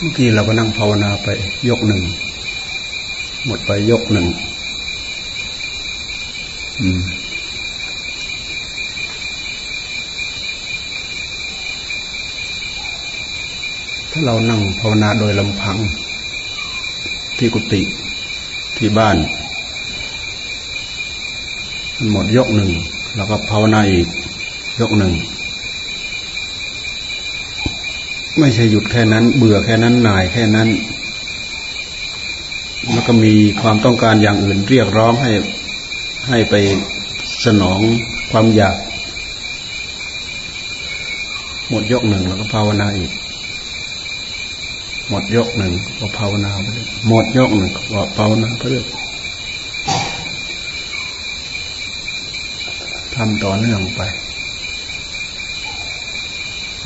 เมื่อกี้เราก็นั่งภาวนาไป ยกหนึ่ง หมดไปยกหนึ่งถ้าเรานั่งภาวนาโดยลำพัง ที่กุฏิที่บ้านมันหมดยกหนึ่ง แล้วก็ภาวนาอีก ยกหนึ่ง ไม่ใช่หยุดแค่นั้น เบื่อแค่นั้นหน่ายแค่นั้น แล้วก็มีความต้องการอย่างอื่นเรียกร้องให้ให้ไปสนองความอยาก หมดยกหนึ่งแล้วก็ภาวนาอีก หมดยกหนึ่งก็ภาวนาไปเรื่อยหมดยกหนึ่งก็ภาวนาไปเรื่อยทำต่อเนื่องไป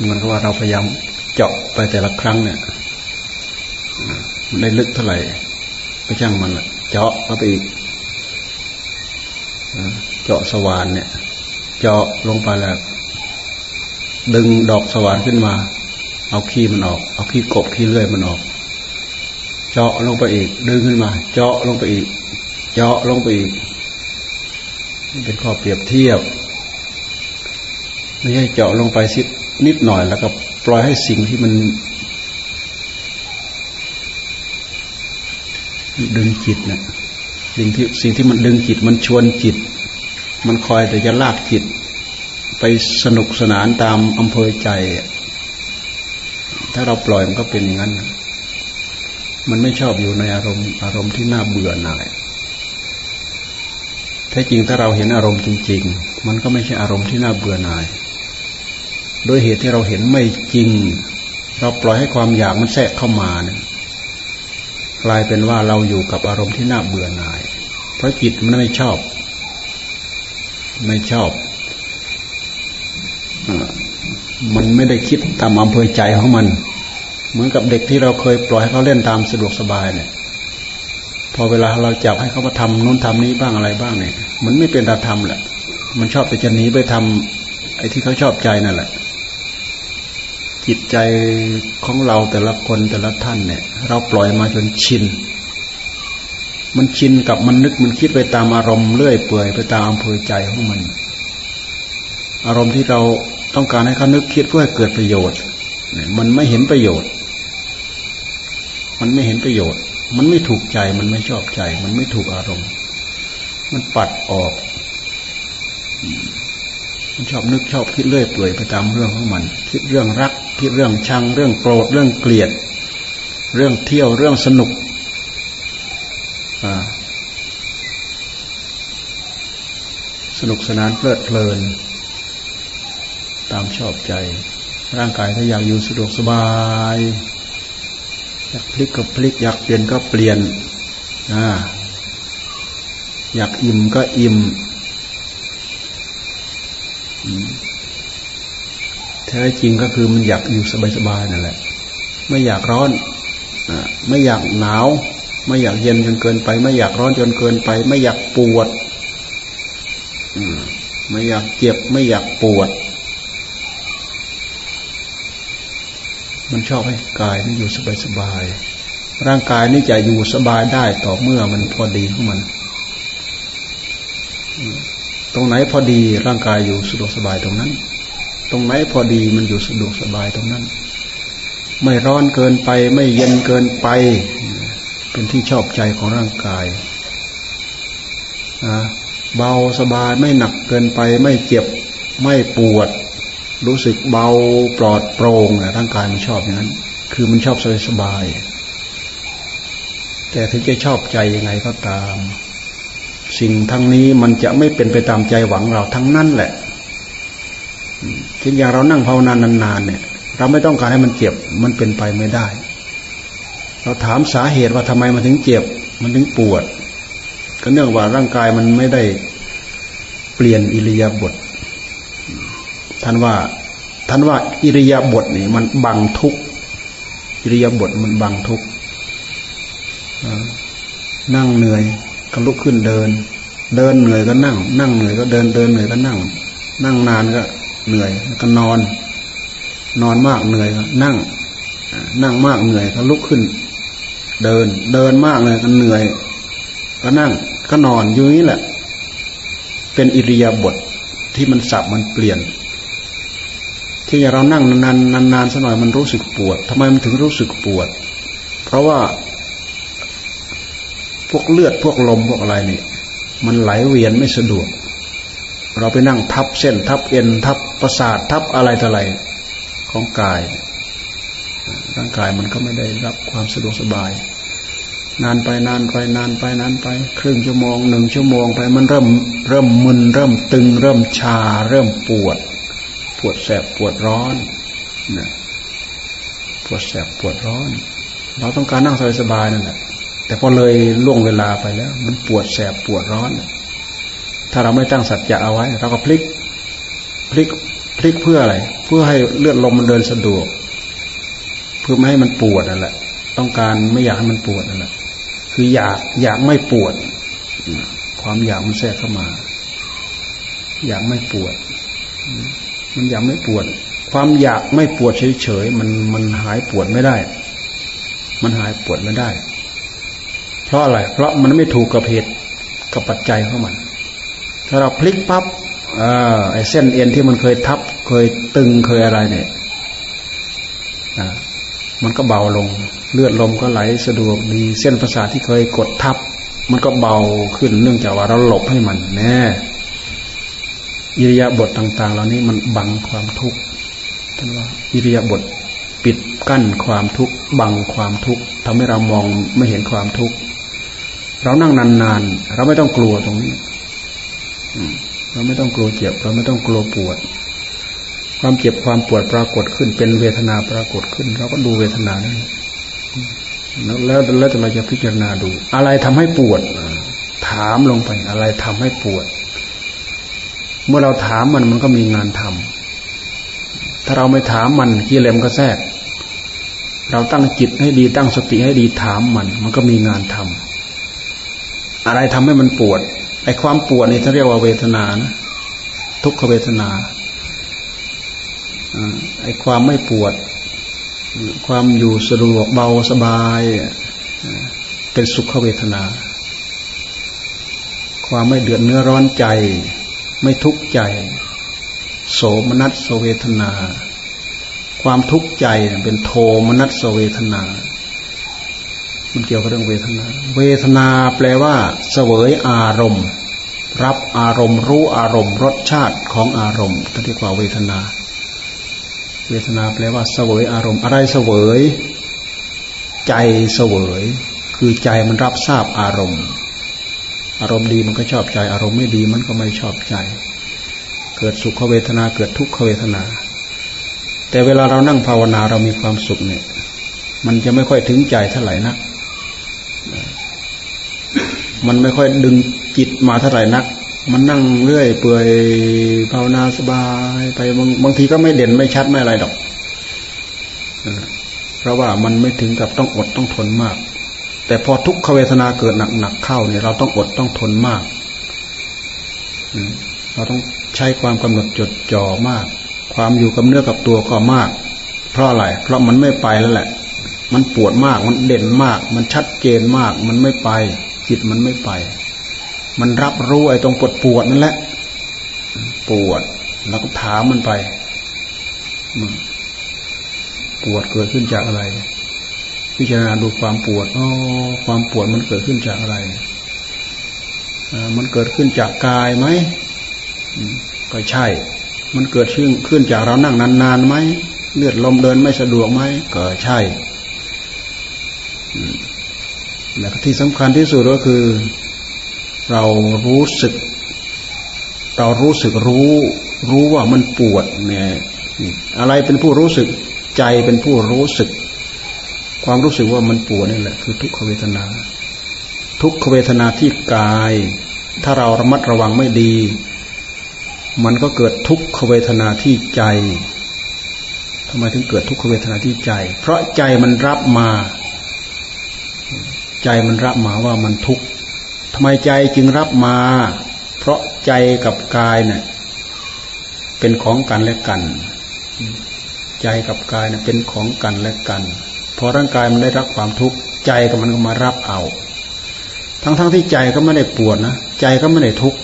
มันก็ว่าเราพยายาม เจาะไปแต่ละครั้งเนี่ยมันได้ลึกเท่าไหร่ก็ช่างมันละเจาะเข้าไปอีกเจาะสว่านเนี่ย เจาะลงไปแล้ว ดึงดอกสว่านขึ้นมา เอาขี้มันออก เอาขี้กบขี้เลื่อยมันออก เจาะลงไปอีก ดึงขึ้นมา เจาะลงไปอีก เจาะลงไปอีกนี่เป็นข้อเปรียบเทียบ ไม่ใช่เจาะลงไปสินิดหน่อยแล้วก็ ปล่อยให้สิ่งที่มันดึงจิตเนะี่ยสิ่งที่สิ่งที่มันดึงจิต มันชวนจิต มันคอยแต่จะลากจิต ไปสนุกสนานตามอำเภอใจ ถ้าเราปล่อยมันก็เป็นอย่างนั้น มันไม่ชอบอยู่ในอารมณ์ อารมณ์ที่น่าเบื่อหน่ายแท้จริงถ้าเราเห็นอารมณ์จริง ๆ มันก็ไม่ใช่อารมณ์ที่น่าเบื่อหน่าย โดยเหตุที่เราเห็นไม่จริง เราปล่อยให้ความอยากมันแทรกเข้ามาเนี่ยกลายเป็นว่าเราอยู่กับอารมณ์ที่น่าเบื่อหน่าย เพราะจิตมันไม่ชอบ ไม่ชอบ มันไม่ได้คิดตามอำเภอใจของมัน เหมือนกับเด็กที่เราเคยปล่อยให้เขาเล่นตามสะดวกสบายเนี่ย พอเวลาเราจับให้เขามาทำนู้นทำนี้บ้างอะไรบ้างเนี่ย มันไม่เป็นธรรมแหละ มันชอบไปจะหนีไปทำไอ้ที่เขาชอบใจนั่นแหละ จิตใจของเราแต่ละคนแต่ละท่านเนี่ย เราปล่อยมาจนชิน มันชินกับมันนึกมันคิดไปตามอารมณ์เรื่อยเปื่อยไปตามอำเภอใจของมัน อารมณ์ที่เราต้องการให้เขานึกคิดเพื่อให้เกิดประโยชน์มันไม่เห็นประโยชน์ มันไม่เห็นประโยชน์ มันไม่ถูกใจ มันไม่ชอบใจ มันไม่ถูกอารมณ์ มันปัดออก มันชอบนึกชอบคิดเลื่อยเปื่อยไปตามเรื่องของมัน คิดเรื่องรัก คิดเรื่องชังเรื่องโกรธเรื่องเกลียด เรื่องเที่ยวเรื่องสนุกสนุกสนานเพลิดเพลิน ตามชอบใจ ร่างกายถ้าอยากอยู่สะดวกสบายอยากพลิกก็พลิก อยากเปลี่ยนก็เปลี่ยนออยากอิ่มก็อิ่ม แท้จริงก็คือมันอยากอยู่สบายๆนั่นแหละ ไม่อยากร้อนอไม่อยากหนาว ไม่อยากเย็นจนเกินไป ไม่อยากร้อนจนเกินไป ไม่อยากปวดไม่อยากเจ็บ ไม่อยากปวด มันชอบให้กายนี่อยู่สบายสบายร่างกายนี่จะอยู่สบายได้ต่อเมื่อมันพอดีของมันตรงไหนพอดีร่างกายอยู่สะดวกสบายตรงนั้น ตรงไหนพอดีมันอยู่สะดวกสบายตรงนั้น ไม่ร้อนเกินไป ไม่เย็นเกินไป เป็นที่ชอบใจของร่างกายนะเบาสบายไม่หนักเกินไป ไม่เจ็บไม่ปวด รู้สึกเบาปลอดโปร่งนะร่างกายมันชอบอย่างนั้น คือมันชอบสบายสบาย แต่ถึงจะชอบใจยังไงก็ตาม สิ่งทั้งนี้มันจะไม่เป็นไปตามใจหวังเราทั้งนั้นแหละ เช่นอย่างเรานั่งภาวนานานๆเนี่ย เราไม่ต้องการให้มันเจ็บ มันเป็นไปไม่ได้ เราถามสาเหตุว่าทำไมมันถึงเจ็บ มันถึงปวด ก็เนื่องว่าร่างกายมันไม่ได้เปลี่ยนอิริยาบถท่านว่าท่านว่าอิริยาบถนี่มันบังทุกอิริยาบถมันบังทุกนั่งเหนื่อยก็ลุกขึ้นเดิน เดินเหนื่อยก็นั่ง นั่งเหนื่อยก็เดินเดินเหนื่อยก็นั่ง นั่งนานก็ เหนื่อยก็นอน นอนมากเหนื่อยก็นั่งนั่งมากเหนื่อยก็ลุกขึ้น เดิน เดินมากเลยก็เหนื่อย ก็นั่งก็นอนอยู่นี้แหละ เป็นอิริยาบถทที่มันสับมันเปลี่ยน ที่เรานั่งนานๆนานๆสักหน่อยมันรู้สึกปวดทำไมมันถึงรู้สึกปวด เพราะว่า พวกเลือดพวกลมพวกอะไรนี่มันไหลเวียนไม่สะดวก เราไปนั่งทับเส้นทับเอ็นทับประสาททับอะไรต่ออะไรของกาย ร่างกายมันก็ไม่ได้รับความสะดวกสบาย นานไปนานไปนานไปนานไป ครึ่งชั่วโมงหนึ่งชั่วโมงไปมันเริ่มเริ่มมึนเริ่มตึง เริ่มชา เริ่มปวด ปวดแสบปวดร้อนนะปวดแสบปวดร้อน เราต้องการนั่งสบายๆนั่นแหละแต่พอเลยล่วงเวลาไปแล้ว มันปวดแสบปวดร้อน ถ้าเราไม่ตั้งสัจจะเอาไว้เราก็พลิก พลิกพลิกเพื่ออะไร เพื่อให้เลือดลมมันเดินสะดวก เพื่อไม่ให้มันปวดนั่นแหละ ต้องการไม่อยากให้มันปวดนั่นแหละคืออยากอยากไม่ปวด ความอยากมันแทรกเข้ามา อยากไม่ปวด มันอยากไม่ปวด ความอยากไม่ปวดเฉยๆมันมันหายปวดไม่ได้ มันหายปวดไม่ได้ เพราะอะไร เพราะมันไม่ถูกกับเหตุกับปัจจัยของมัน ถ้าเราพลิกปับ๊บไอ้เส้นเอ็นที่มันเคยทับ เคยตึงเคยอะไรเนี่ยมันก็เบาลง เลือดลมก็ไหลสะดวกดีเส้นประสาทที่เคยกดทับ มันก็เบาขึ้นเนื่องจากว่าเราหลบให้มันแน่อิริยาบถต่าง ๆ เหล่านี้มันบังความทุกข์ท่านว่าอิริยาบถปิดกั้นความทุกข์บังความทุกข์ทำให้เรามองไม่เห็นความทุกข์เรานั่งนานๆเราไม่ต้องกลัวตรงนี้ เราไม่ต้องกลัวเจ็บ เราไม่ต้องกลัวปวด ความเจ็บความปวดปรากฏขึ้น เป็นเวทนาปรากฏขึ้น เราก็ดูเวทนานั้นแล้วแล้วแล้วเราจะพิจารณาดู อะไรทำให้ปวด ถามลงไป อะไรทำให้ปวด เมื่อเราถามมันมันก็มีงานทำถ้าเราไม่ถามมันกิเลสก็แทรก เราตั้งจิตให้ดีตั้งสติให้ดีถามมัน มันก็มีงานทำอะไรทำให้มันปวด ไอ้ความปวดนี่เขาเรียกว่าเวทนานะทุกขเวทนาไอ้ความไม่ปวด ความอยู่สะดวกเบาสบายเป็นสุขเวทนา ความไม่เดือดเนื้อร้อนใจ ไม่ทุกข์ใจ โสมนัสเวทนา ความทุกข์ใจเป็นโทมนัสเวทนา มันเกี่ยวกับเรื่องเวทนา เวทนาแปลว่า เสวยอารมณ์ รับอารมณ์ รู้อารมณ์ รสชาติของอารมณ์ที่เรียกว่าเวทนา เวทนาแปลว่าเสวยอารมณ์ อะไรเสวย ใจเสวย คือใจมันรับทราบอารมณ์ อารมณ์ดีมันก็ชอบใจ อารมณ์ไม่ดีมันก็ไม่ชอบใจ เกิดสุขเวทนาเกิดทุกขเวทนา แต่เวลาเรานั่งภาวนาเรามีความสุขเนี่ย มันจะไม่ค่อยถึงใจเท่าไหร่นัก มันไม่ค่อยดึงจิตมาเท่าไหร่นัก มันนั่งเรื่อย เปื่อยภาวนาสบายไปบางบางทีก็ไม่เด่นไม่ชัดไม่อะไรดอกเพราะว่ามันไม่ถึงกับต้องอดต้องทนมาก แต่พอทุกขเวทนาเกิดหนักๆเข้าเนี่ยเราต้องอดต้องทนมากเราต้องใช้ความกำหนดจดจ่อมาก ความอยู่กับเนื้อกับตัวก็มาก เพราะอะไรเพราะมันไม่ไปแล้วแหละ มันปวดมาก มันเด่นมาก มันชัดเจนมาก มันไม่ไป จิตมันไม่ไป มันรับรู้ไอ้ตรงปวดปวดนั่นแหละ ปวดเราก็ถามมันไป ปวดเกิดขึ้นจากอะไร พิจารณาดูความปวดอ๋อความปวดมันเกิดขึ้นจากอะไร มันเกิดขึ้นจากกายไหม ก็ใช่ มันเกิดขึ้นขึ้นจากเรานั่งนานๆไหมเลือดลมเดินไม่สะดวกไหมก็ใช่ แล้วที่สำคัญที่สุดก็คือ เรารู้สึก เรารู้สึกรู้ รู้ว่ามันปวดเนี่ยอะไรเป็นผู้รู้สึกใจเป็นผู้รู้สึก ความรู้สึกว่ามันปวดนี่แหละคือทุกขเวทนา ทุกขเวทนาที่กาย ถ้าเราระมัดระวังไม่ดี มันก็เกิดทุกขเวทนาที่ใจทำไมถึงเกิดทุกขเวทนาที่ใจ เพราะใจมันรับมา ใจมันรับมาว่ามันทุกข์ทำไมใจจึงรับมา เพราะใจกับกายเนี่ยเป็นของกันและกัน ใจกับกายเนี่ยเป็นของกันและกันพอร่างกายมันได้รับความทุกข์ใจกับมันก็มารับเอา ทั้งๆทที่ใจก็ไม่ได้ปวดนะใจก็ไม่ได้ทุกข์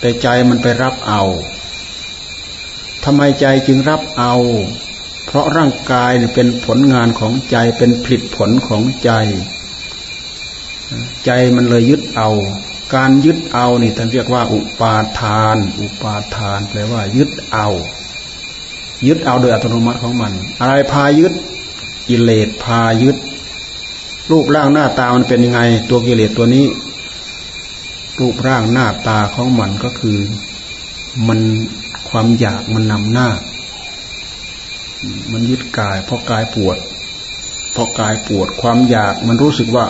แต่ใจมันไปรับเอาทำไมใจจึงรับเอา เพราะร่างกายเนี่ยเป็นผลงานของใจเป็นผลิตผลของใจ ใจมันเลยยึดเอา การยึดเอานี่ท่านเรียกว่า อุปาทาน อุปาทานแปลว่า ยึดเอา ยึดเอาโดยอัตโนมัติของมัน อะไรพายึดกิเลสพายึด รูปร่างหน้าตามันเป็นยังไง ตัวกิเลสตัวนี้ รูปร่างหน้าตาของมันก็คือมันความอยากมันนำหน้า มันยึดกายเพราะกายปวดเพราะกายปวดความอยากมันรู้สึกว่า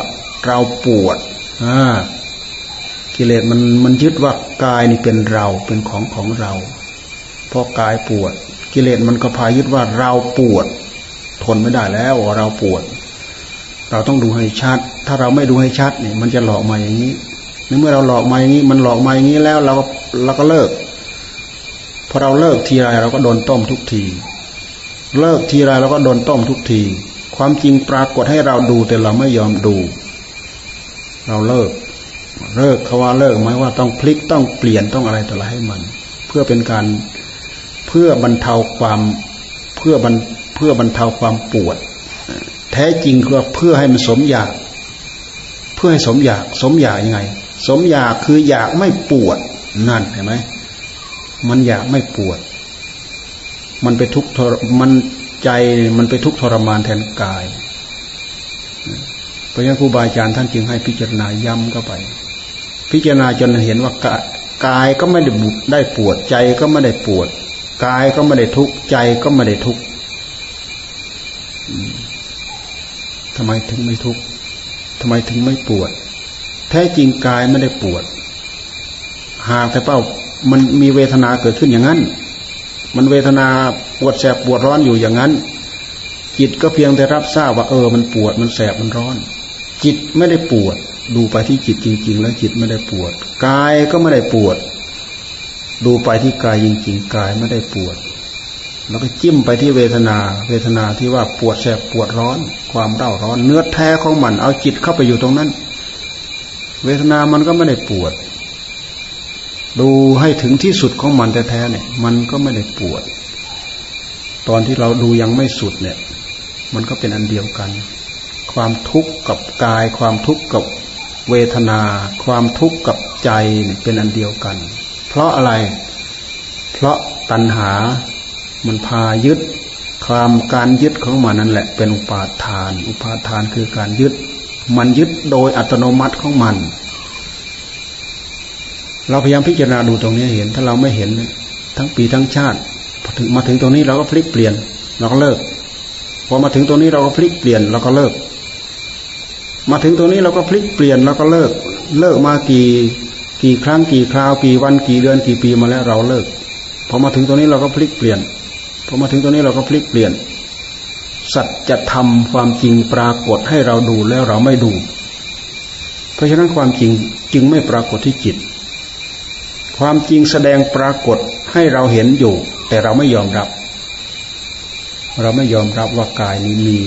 เราปวดอ่ากิเลสมันมันยึดว่ากายนี่เป็นเราเป็นของของเราเพราะกายปวด กิเลสมันก็พายึดว่าเราปวด ทนไม่ได้แล้วเราปวด เราต้องดูให้ชัด ถ้าเราไม่ดูให้ชัดเนี่ยมันจะหลอกมาอย่างนี้ในเมื่อเราหลอกมาอย่างนี้ มันหลอกมาอย่างนี้แล้วเราก็เราก็เลิกพอเราเลิกทีไรเราก็โดนต้มทุกที เลิกทีไรเราก็โดนต้มทุกที ความจริงปรากฏให้เราดูแต่เราไม่ยอมดู เราเลิก เลิกเขาว่าเลิกหมายว่าต้องพลิกต้องเปลี่ยนต้องอะไรต่ออะไรให้มัน เพื่อเป็นการเพื่อบรรเทาความเพื่อบรรเพื่อบรรเทาความปวด แท้จริงคือเพื่อให้มันสมอยาก เพื่อให้สมอยาก สมอยากยังไง สมอยากคืออยากไม่ปวดนั่นเห็นไหมมันอยากไม่ปวด มันไปทุกทรมันใจมันไปทุกทรมานแทนกาย ราะฉะนั้นครูบาอาจารย์ท่านจึงให้พิจารณาย้ำเข้าไป พิจารณาจนเห็นว่ากายก็ไม่ได้บุได้ปวดใจก็ไม่ได้ปวดกายก็ไม่ได้ทุกข์ใจก็ไม่ได้ทุกข์ทำไมถึงไม่ทุกข์ทำไมถึงไม่ปวด แท้จริงกายไม่ได้ปวด หากแต่เป้ามันมีเวทนาเกิดขึ้นอย่างนั้น มันเวทนาปวดแสบปวดร้อนอยู่อย่างนั้น จิตก็เพียงแต่รับทราบว่าเออ มันปวดมันแสบมันร้อน จิตไม่ได้ปวด ดูไปที่จิตจริง ๆ แล้วจิตไม่ได้ปวดกายก็ไม่ได้ปวด ดูไปที่กายจริง ๆ กายไม่ได้ปวด แล้วก็จิ้มไปที่เวทนา เวทนาที่ว่าปวดแสบปวดร้อน ความเร่าร้อน เนื้อแท้ของมัน เอาจิตเข้าไปอยู่ตรงนั้น เวทนามันก็ไม่ได้ปวด ดูให้ถึงที่สุดของมันแท้ๆเนี่ย มันก็ไม่ได้ปวด ตอนที่เราดูยังไม่สุดเนี่ย มันก็เป็นอันเดียวกัน ความทุกข์กับกาย ความทุกข์กับเวทนา ความทุกข์กับใจเป็นอันเดียวกัน เพราะอะไร เพราะตัณหามันพายึด ความการยึดของมันนั่นแหละ เป็นอุปาทาน อุปาทานคือการยึด มันยึดโดยอัตโนมัติของมัน เราพยายามพิจารณาดูตรงนี้เห็น ถ้าเราไม่เห็นทั้งปีทั้งชาติมาถึงตรงนี้เราก็พลิกเปลี่ยน เราก็เลิกพอมาถึงตรงนี้เราก็พลิกเปลี่ยนเราก็เลิก มาถึงตรงนี้เราก็พลิกเปลี่ยนเราก็เลิก เลิกมากี่กี่ครั้งกี่คราวกี่วันกี่เดือนกี่ปีมาแล้วเราเลิกพอมาถึงตรงนี้เราก็พลิกเปลี่ยนพอมาถึงตรงนี้เราก็พลิกเปลี่ยน สัจธรรมความจริงปรากฏให้เราดูแล้วเราไม่ดู เพราะฉะนั้นความจริงจึงไม่ปรากฏที่จิต ความจริงแสดงปรากฏให้เราเห็นอยู่ แต่เราไม่ยอมรับ เราไม่ยอมรับว่ากายนี้มี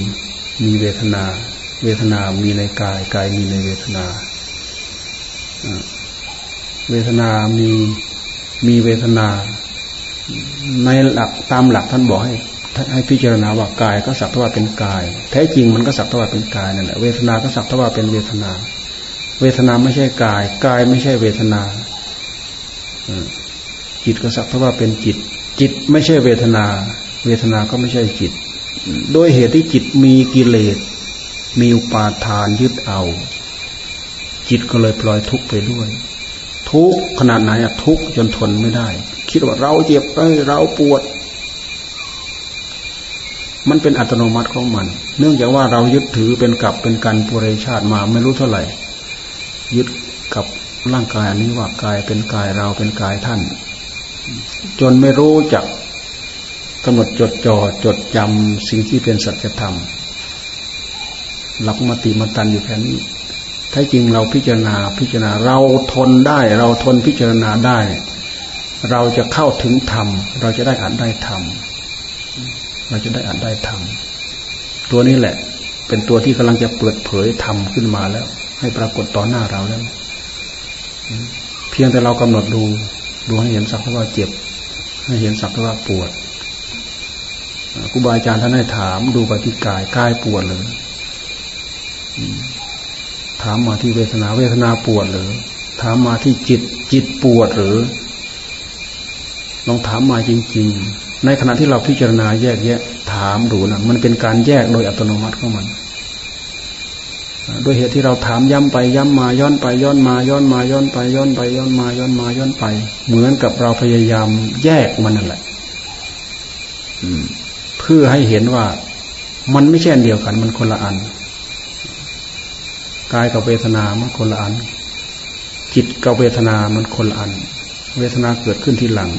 มีเวทนา เวทนามีในกาย กายมีในเวทนา เวทนามีมีเวทนา ในหลักตามหลักท่านบอกให้ให้พิจารณาว่ากายก็สักทว่าเป็นกาย แท้จริงมันก็สักทว่าเป็นกายนั่นแหละเวทนาก็สักทว่าเป็นเวทนา เวทนาไม่ใช่กาย กายไม่ใช่เวทนาจิตก็สักเท่าว่าเป็นจิต จิตไม่ใช่เวทนา เวทนาก็ไม่ใช่จิต โดยเหตุที่จิตมีกิเลส มีอุปาทานยึดเอา จิตก็เลยปล่อยทุกข์ไปด้วย ทุกข์ขนาดไหนอะทุกข์จนทนไม่ได้ คิดว่าเราเจ็บเอ้ยเราปวด มันเป็นอัตโนมัติของมัน เนื่องจากว่าเรายึดถือเป็นกับเป็นการปุเรชาติมาไม่รู้เท่าไหร่ ยึดกับร่างกายอันนี้ว่ากายเป็นกายเราเป็นกายท่าน จนไม่รู้จักกำหนดจดจ่อจดจำสิ่งที่เป็นสัจธรรม หลักมติมตันอยู่แค่นี้ถ้าจริงเราพิจารณาพิจารณาเราทนได้ เราทนพิจารณาได้ เราจะเข้าถึงธรรม เราจะได้อ่านได้ธรรมเราจะได้อ่านได้ทำตัวนี้แหละ เป็นตัวที่กำลังจะเปิดเผยทำขึ้นมาแล้ว ให้ปรากฏต่อหน้าเราแล้วเพียงแต่เรากำหนดดูดูให้เห็นสักว่าเจ็บ ให้เห็นสักว่าปวดครูบาอาจารย์ท่านให้ถามดูปที่กายกายปวดเลย ถามมาที่เวทนาเวทนาปวดหรือ ถามมาที่จิตจิตปวดหรือ ลองถามมาจริง ๆ ในขณะที่เราพิจารณาแยกแยะ ถามดูนะมันเป็นการแยกโดยอัตโนมัติของมันด้วยเหตุที่เราถามย้ำไปย้ำมาย้อนไปย้อนมาย้อนมาย้อนไปย้อนไปย้อนมาย้อนมาย้อนไป เหมือนกับเราพยายามแยกมันนั่นแหละเพื่อให้เห็นว่ามันไม่ใช่อันเดียวกัน มันคนละอัน กายกับเวทนามันคนละอัน จิตกับเวทนามันคนละอัน เวทนาเกิดขึ้นทีหลัง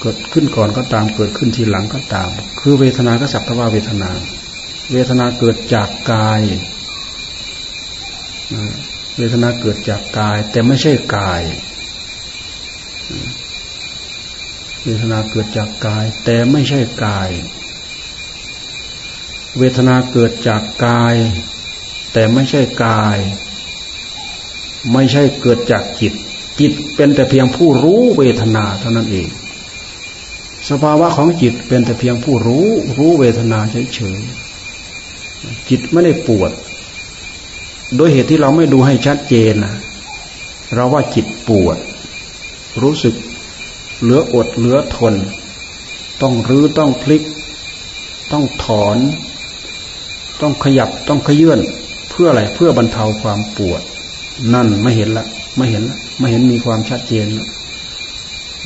เกิดขึ้นก่อนก็ตาม เกิดขึ้นทีหลังก็ตาม คือเวทนาก็สักตว่าเวทนา เวทนาเกิดจากกายเวทนาเกิดจากกาย แต่ไม่ใช่กาย เวทนาเกิดจากกาย แต่ไม่ใช่กาย เวทนาเกิดจากกาย แต่ไม่ใช่กาย ไม่ใช่เกิดจากจิต จิตเป็นแต่เพียงผู้รู้เวทนาเท่านั้นเอง สภาวะของจิตเป็นแต่เพียงผู้รู้ รู้เวทนาเฉยๆจิตไม่ได้ปวด โดยเหตุที่เราไม่ดูให้ชัดเจนนะเราว่าจิตปวด รู้สึกเหลืออดเหลือทน ต้องรื้อต้องพลิก ต้องถอน ต้องขยับต้องขยื่นเพื่ออะไรเพื่อบรรเทาความปวด นั่นไม่เห็นละ ไม่เห็นละไม่เห็นมีความชัดเจนละ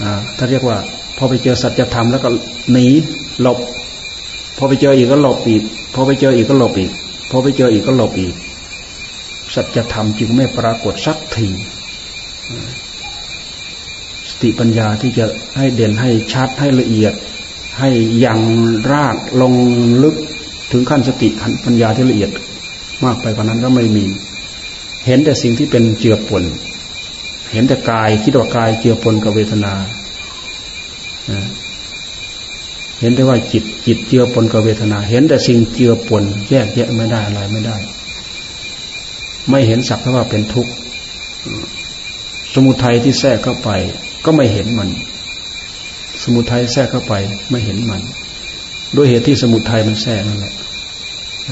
อ่าถ้าเรียกว่า พอไปเจอสัจธรรมแล้วก็หนีหลบ พอไปเจออีกก็หลบอีก พอไปเจออีกก็หลบอีก พอไปเจออีกก็หลบอีก สัจธรรมจึงไม่ปรากฏสักทีสติปัญญาที่จะให้เด่นให้ชัดให้ละเอียด ให้ยังรากลงลึก ถึงขั้นสติขั้นปัญญาที่ละเอียดมากไปกว่านั้นก็ไม่มี เห็นแต่สิ่งที่เป็นเจือปน เห็นแต่กายคิดว่ากายเจือปนกับเวทนา เห็นได้ว่าจิตจิตเจือปนกับเวทนา เห็นแต่สิ่งเจือปน แยกแยะไม่ได้อะไรไม่ได้ ไม่เห็นสักแต่ว่าเป็นทุกข์ สมุทัยที่แทรกเข้าไป ก็ไม่เห็นมัน สมุทัยแทรกเข้าไปไม่เห็นมัน ด้วยเหตุที่สมุทัยมันแทรกนั่นแหละ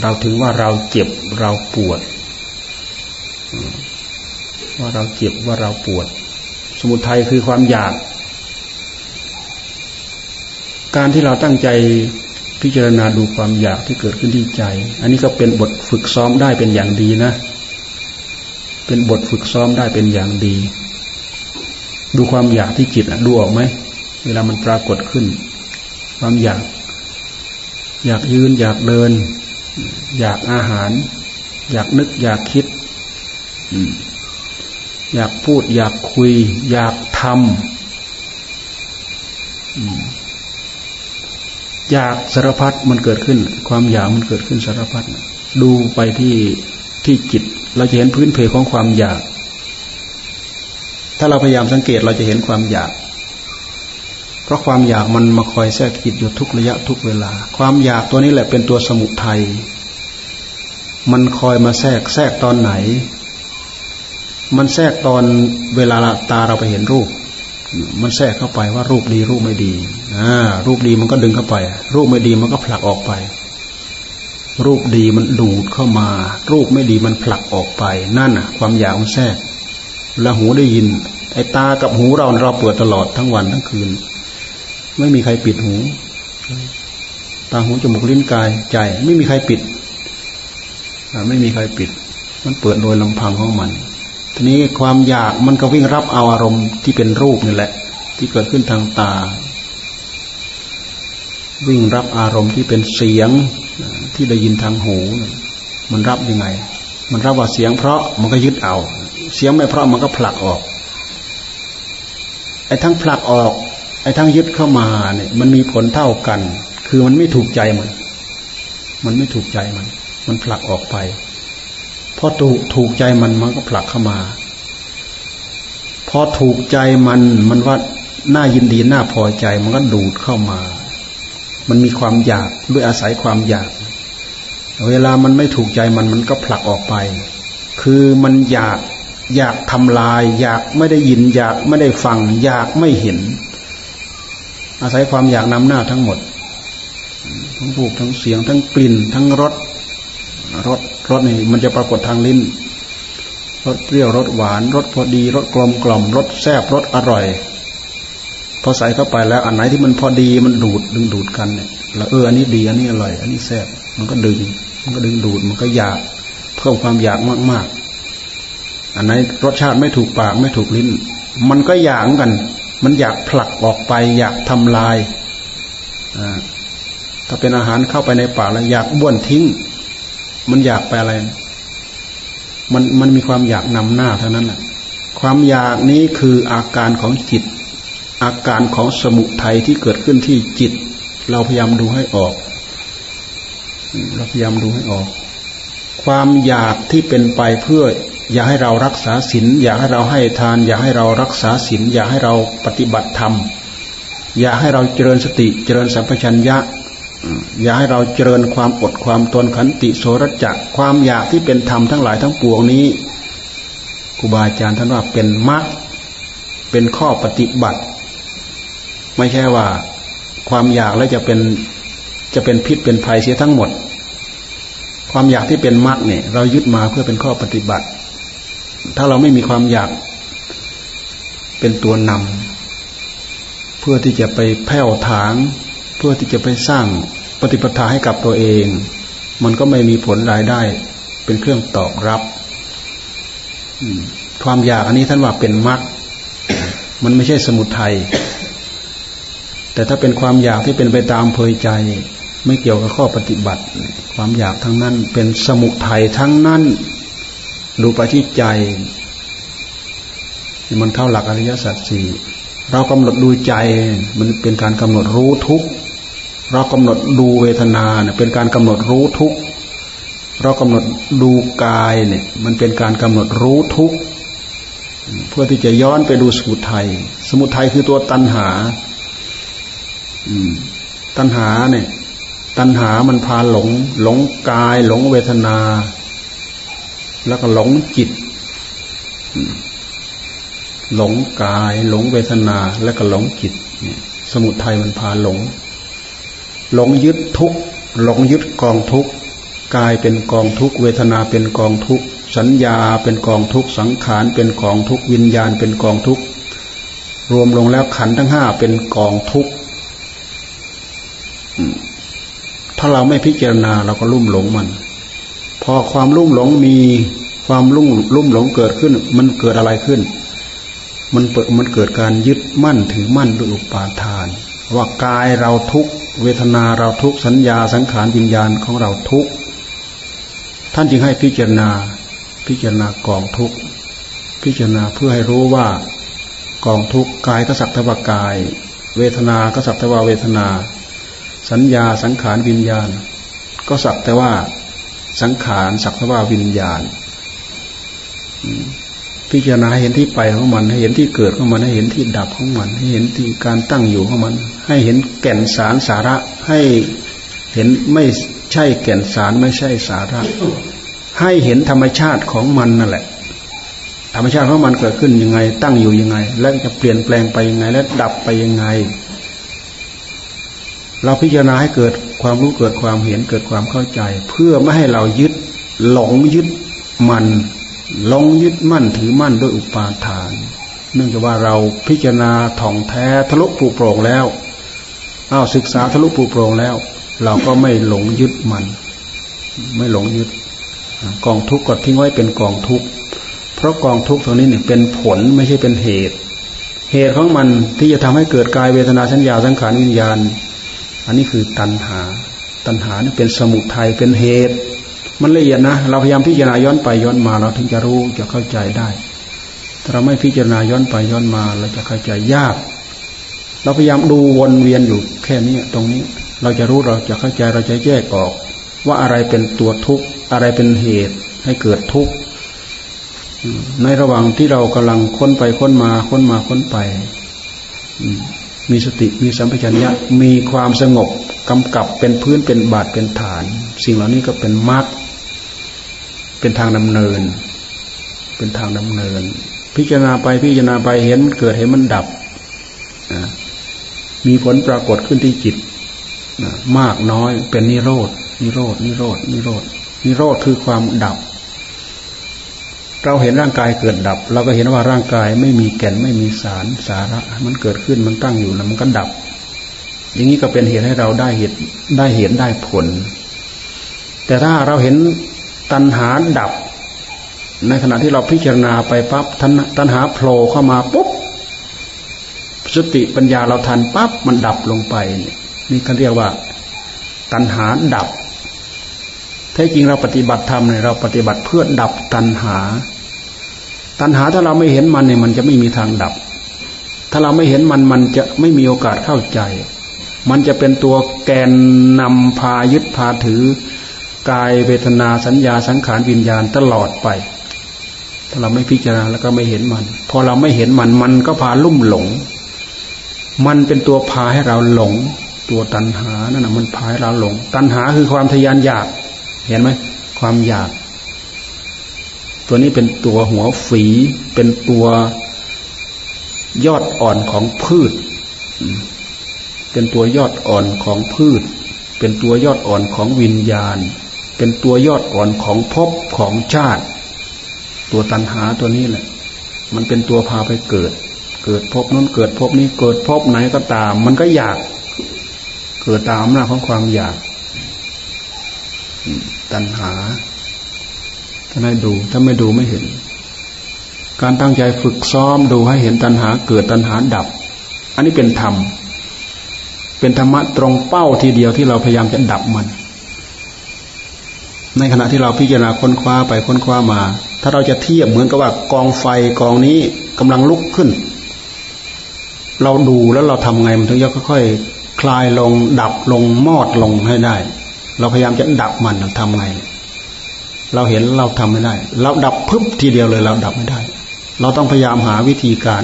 เราถึงว่าเราเจ็บเราปวด ว่าเราเจ็บว่าเราปวด สมุทัยคือความอยาก การที่เราตั้งใจพิจารณาดูความอยากที่เกิดขึ้นที่ใจ อันนี้ก็เป็นบทฝึกซ้อมได้เป็นอย่างดีนะ เป็นบทฝึกซ้อมได้เป็นอย่างดี ดูความอยากที่จิตดูออกไหม เวลามันปรากฏขึ้น ความอยาก อยากยืน อยากเดิน อยากอาหาร อยากนึก อยากคิดอยากพูด อยากคุย อยากทำอยากสารพัดมันเกิดขึ้น ความอยากมันเกิดขึ้นสารพัดดูไปที่ที่จิต เราจะเห็นพื้นเพของความอยาก ถ้าเราพยายามสังเกตเราจะเห็นความอยาก ราะความอยากมันมาคอยแทรกจิตอยู่ทุกระยะทุกเวลา ความอยากตัวนี้แหละเป็นตัวสมุทัยมันคอยมาแทรกแทรกตอนไหน มันแทรกตอนเวลาตาเราไปเห็นรูป มันแทรกเข้าไปว่ารูปดีรูปไม่ดีอ่ารูปดีมันก็ดึงเข้าไป รูปไม่ดีมันก็ผลักออกไป รูปดีมันดูดเข้ามา รูปไม่ดีมันผลักออกไป นั่นน่ะ ความอยากมันแทรกแล้วหูได้ยิน ไอ้ตากับหูเราเราเปิดตลอดทั้งวันทั้งคืน ไม่มีใครปิดหูตาหูจมูกลิ้นกายใจ ไม่มีใครปิดไม่มีใครปิด มันเปิดโดยลำพังของมัน ทีนี้ความอยากมันก็วิ่งรับเอาอารมณ์ที่เป็นรูปนี่แหละ ที่เกิดขึ้นทางตา วิ่งรับอารมณ์ที่เป็นเสียงที่ได้ยินทางหู มันรับยังไง มันรับว่าเสียงเพราะมันก็ยึดเอา เสียงไม่เพราะมันก็ผลักออกไอ้ทั้งผลักออก ไอ้ทั้งยึดเข้ามาเนี่ยมันมีผลเท่ากัน คือมันไม่ถูกใจมัน มันไม่ถูกใจมัน มันผลักออกไปพอถูกถูกใจมันมันก็ผลักเข้ามา พอถูกใจมันมันว่าน่ายินดีน่าพอใจ มันก็ดูดเข้ามา มันมีความอยากด้วยอาศัยความอยาก เวลามันไม่ถูกใจมันมันก็ผลักออกไป คือมันอยากอยากทำลาย อยากไม่ได้ยิน อยากไม่ได้ฟัง อยากไม่เห็น อาศัยความอยากนำหน้าทั้งหมด ทั้งรูปทั้งเสียง ทั้งกลิ่น ทั้งรสรสรสนี่มันจะปรากฏทางลิ้นรสเปรี้ยวรสหวานรสพอดีรสกลมกล่อมรสแซ่บรสอร่อย พอใส่เข้าไปแล้ว อันไหนที่มันพอดีมันดูดดึงดูดกันเนี่ยแล้วเอออันนี้ดีอันนี้อร่อย อันนี้แซ่บมันก็ดึง มันก็ดึงดูดมันก็อยากเพิ่มความอยากมากๆ อันไหนรสชาติไม่ถูกปากไม่ถูกลิ้น มันก็อยากกัน มันอยากผลักออกไป อยากทำลายอถ้าเป็นอาหารเข้าไปในปากแล้วอยากบ้วนทิ้ง มันอยากไปอะไร มันมันมีความอยากนำหน้าเท่านั้นแหละความอยากนี้คืออาการของจิต อาการของสมุทัยที่เกิดขึ้นที่จิต เราพยายามดูให้ออก เราพยายามดูให้ออก ความอยากที่เป็นไปเพื่อ อยากให้เรารักษาศีลอยากให้เราให้ทาน อยากให้เรารักษาศีลอยากให้เราปฏิบัติธรรม อยากให้เราเจริญสติเจริญสัมปชัญญะอย่าให้เราเจริญความอดความทนขันติโสรจักความอยากที่เป็นธรรมทั้งหลายทั้งปวงนี้ครูบาอาจารย์ท่านว่าเป็นมรรคเป็นข้อปฏิบัติ ไม่ใช่ว่าความอยากแล้วจะเป็นจะเป็นพิษเป็นภัยเสียทั้งหมด ความอยากที่เป็นมรรคเนี่ย เรายึดมาเพื่อเป็นข้อปฏิบัติ ถ้าเราไม่มีความอยากเป็นตัวนำเพื่อที่จะไปแผ่วถาง เพื่อที่จะไปสร้างปฏิปทาให้กับตัวเอง มันก็ไม่มีผลรายได้ เป็นเครื่องตอบรับความอยากอันนี้ท่านว่าเป็นมรรคมันไม่ใช่สมุทัยแต่ถ้าเป็นความอยากที่เป็นไปตามเพยใจ ไม่เกี่ยวกับข้อปฏิบัติ ความอยากทั้งนั้นเป็นสมุทัยทั้งนั้น ดูไปที่ใจมันเข้าหลักอริยสัจสี่เรากำหนดดูใจมันเป็นการกำหนดรู้ทุกเรากำหนดดูเวทนาเนี่ยเป็นการกำหนดรู้ทุกเรากำหนดดูกายเนี่ย มันเป็นการกำหนดรู้ทุกเพื่อที่จะย้อนไปดูสมุทัยสมุทัยคือตัวตัณหาตัณหาเนี่ย ตัณหามันพาหลง หลงกาย หลงเวทนา แล้วก็หลงจิต หลงกาย หลงเวทนา แล้วก็หลงจิต สมุทัยมันพาหลง หลงยึดทุกหลงยึดกองทุกกายเป็นกองทุกเวทนาเป็นกองทุกสัญญาเป็นกองทุกสังขารเป็นกองทุกวิญญาณเป็นกองทุกรวมลงแล้วขันทั้งห้าเป็นกองทุกถ้าเราไม่พิจารณาเราก็ลุ่มหลงมัน พอความลุ่มหลงมีความลุ่มลุ่มหลงเกิดขึ้น มันเกิดอะไรขึ้น มันเปิดมันเกิดการยึดมั่นถือมั่นด้วยอุปาทาน ว่ากายเราทุกเวทนาเราทุกสัญญาสังขารวิญญาณของเราทุกท่านจึงให้พิจารณาพิจารณากองทุกพิจารณาเพื่อให้รู้ว่ากองทุกกายก็สักทวากาย เวทนาก็สักทวาเวทนา สัญญาสังขารวิญญาณ ก็สักแต่ว่า สังขารสักทวาวิญญาณพิจารณาเห็นที่ไปของมันให้เห็นที่เกิดของมันให้เห็นที่ดับของมัน ให้เห็นที่การตั้งอยู่ของมัน ให้เห็นแก่นสารสาระให้เห็นไม่ใช่แก่นสารไม่ใช่สาระ ให้เห็นธรรมชาติของมันนั่นแหละ ธรรมชาติของมันเกิดขึ้นยังไง ตั้งอยู่ยังไง แล้วจะเปลี่ยนแปลงไปยังไง และดับไปยังไง เราพิจารณาให้เกิด ความรู้เกิดความเห็นเกิดความเข้าใจ เพื่อไม่ให้เรายึด หลงยึดมันหลงยึดมั่นถือมั่นด้วยอุปาทาน เนื่องจากว่าเราพิจารณาท่องแท้ทะลุปูโปร่งแล้วอ้าวศึกษาทะลุปูโปร่งแล้ว เราก็ไม่หลงยึดมัน ไม่หลงยึด กองทุกข์ก็ทิ้งไว้เป็นกองทุกข์เพราะกองทุกข์ตรงนี้เนี่ยเป็นผลไม่ใช่เป็นเหตุ เหตุของมันที่จะทำให้เกิดกายเวทนาสัญญาสังขารวิญญาณ อันนี้คือตัณหา ตัณหาเนี่ยเป็นสมุทัยเป็นเหตุ มันละเอียดนะ เราพยายามพิจารณาย้อนไปย้อนมา เราถึงจะรู้จะเข้าใจได้ ถ้าเราไม่พิจารณาย้อนไปย้อนมา เราจะเข้าใจยาก เราพยายามดูวนเวียนอยู่แค่นี้ตรงนี้ เราจะรู้เราจะเข้าใจเราจะแยกออก ว่าอะไรเป็นตัวทุกข์อะไรเป็นเหตุให้เกิดทุกข์ในระหว่างที่เรากำลังค้นไปค้นมาค้นมาค้นไป มีสติมีสัมปชัญญะมีความสงบกำกับเป็นพื้นเป็นบาดเป็นฐาน สิ่งเหล่านี้ก็เป็นมรรคเป็นทางดำเนิน เป็นทางดำเนิน พิจารณาไปพิจารณาไปเห็นเกิดเห็นมันดับมีผลปรากฏขึ้นที่จิตมากน้อยเป็นนิโรดนิโรดนิโรดนิโรดนิโรธคือความดับ เราเห็นร่างกายเกิดดับ เราก็เห็นว่าร่างกายไม่มีแก่นไม่มีสารสาระ มันเกิดขึ้นมันตั้งอยู่แล้วมันก็ดับ อย่างนี้ก็เป็นเหตุให้เราได้เหตุได้เหตุได้ผล แต่ถ้าเราเห็นตัณหาดับ ในขณะที่เราพิจารณาไปปั๊บตัณหาโผล่เข้ามาปุ๊บสติปัญญาเราทันปั๊บมันดับลงไปนี่เขาเรียกว่า ตัณหาดับแท้จริงเราปฏิบัติธรรมเนี่ยเราปฏิบัติเพื่อดับตัณหา ตัณหาถ้าเราไม่เห็นมันเนี่ยมันจะไม่มีทางดับ ถ้าเราไม่เห็นมันมันจะไม่มีโอกาสเข้าใจ มันจะเป็นตัวแกนนำพายึดพาถือกายเวทนาสัญญาสังขารวิญญาณตลอดไป ถ้าเราไม่พิจารณาแล้วก็ไม่เห็นมัน พอเราไม่เห็นมันมันก็พาลุ่มหลง มันเป็นตัวพาให้เราหลง ตัวตัณหานั่นนะมันพาให้เราหลง ตัณหาคือความทยานอยาก เห็นไหมความอยาก ตัวนี้เป็นตัวหัวฝี เป็นตัวยอดอ่อนของพืช เป็นตัวยอดอ่อนของพืช เป็นตัวยอดอ่อนของวิญญาณ เป็นตัวยอดอ่อนของภพของชาติ ตัวตัณหาตัวนี้แหละ มันเป็นตัวพาไปเกิด เกิดภพนั้นเกิดภพนี้เกิดภพไหนก็ตาม มันก็อยาก เกิดตามหน้าของความอยาก ตัณหา ถ้าได้ดู ถ้าไม่ดูไม่เห็น การตั้งใจฝึกซ้อมดูให้เห็นตัณหาเกิดตัณหาดับ อันนี้เป็นธรรม เป็นธรรมะตรงเป้าทีเดียวที่เราพยายามจะดับมัน ในขณะที่เราพิจารณาค้นคว้าไปค้นคว้ามา ถ้าเราจะเทียบเหมือนกับว่ากองไฟกองนี้กำลังลุกขึ้น เราดูแล้วเราทำไงมันถึงจะค่อยๆคลายลงดับลงมอดลงให้ได้ เราพยายามจะดับมันทำไง เราเห็นเราทำไม่ได้ เราดับพึบทีเดียวเลย เราดับไม่ได้ เราต้องพยายามหาวิธีการ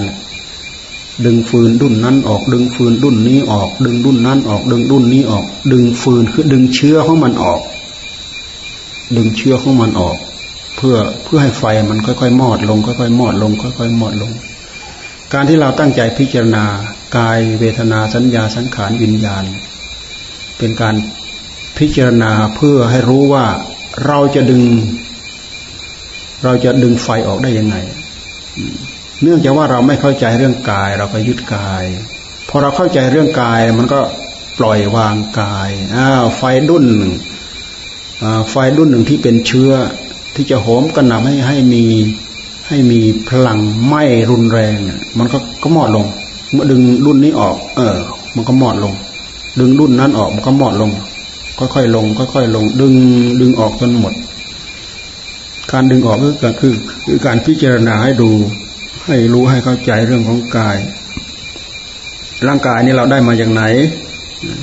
ดึงฟืนดุนนั้นออก ดึงฟืนดุนนี้ออก ดึงดุนนั้นออก ดึงดุนนี้ออก ดึงฟืนคือดึงเชื้อของมันออก ดึงเชื้อของมันออก เพื่อเพื่อให้ไฟมันค่อยๆมอดลงค่อยๆมอดลงค่อยๆมอดลง การที่เราตั้งใจพิจารณากายเวทนาสัญญาสังขารวิญญาณ เป็นการพิจารณาเพื่อให้รู้ว่า เราจะดึง เราจะดึงไฟออกได้ยังไง เนื่องจากว่าเราไม่เข้าใจเรื่องกาย เราก็ยึดกาย พอเราเข้าใจเรื่องกาย มันก็ปล่อยวางกายอ้าวไฟดุ้นหนึ่งไฟดุ้นหนึ่งที่เป็นเชื้อ ที่จะโหมกระหน่ำให้ให้มีให้มีพลังไหม้รุนแรง มันก็ก็หมอดลง เมื่อดึงรุ่นนี้ออก เออ มันก็หมอดลง ดึงรุ่นนั้นออกมันก็หมอดลง ค่อยๆลง ค่อยๆลง ดึงดึงออกจนหมด การดึงออกก็คือคือการพิจารณาให้ดู ให้รู้ให้เข้าใจเรื่องของกาย ร่างกายนี้เราได้มาอย่างไหน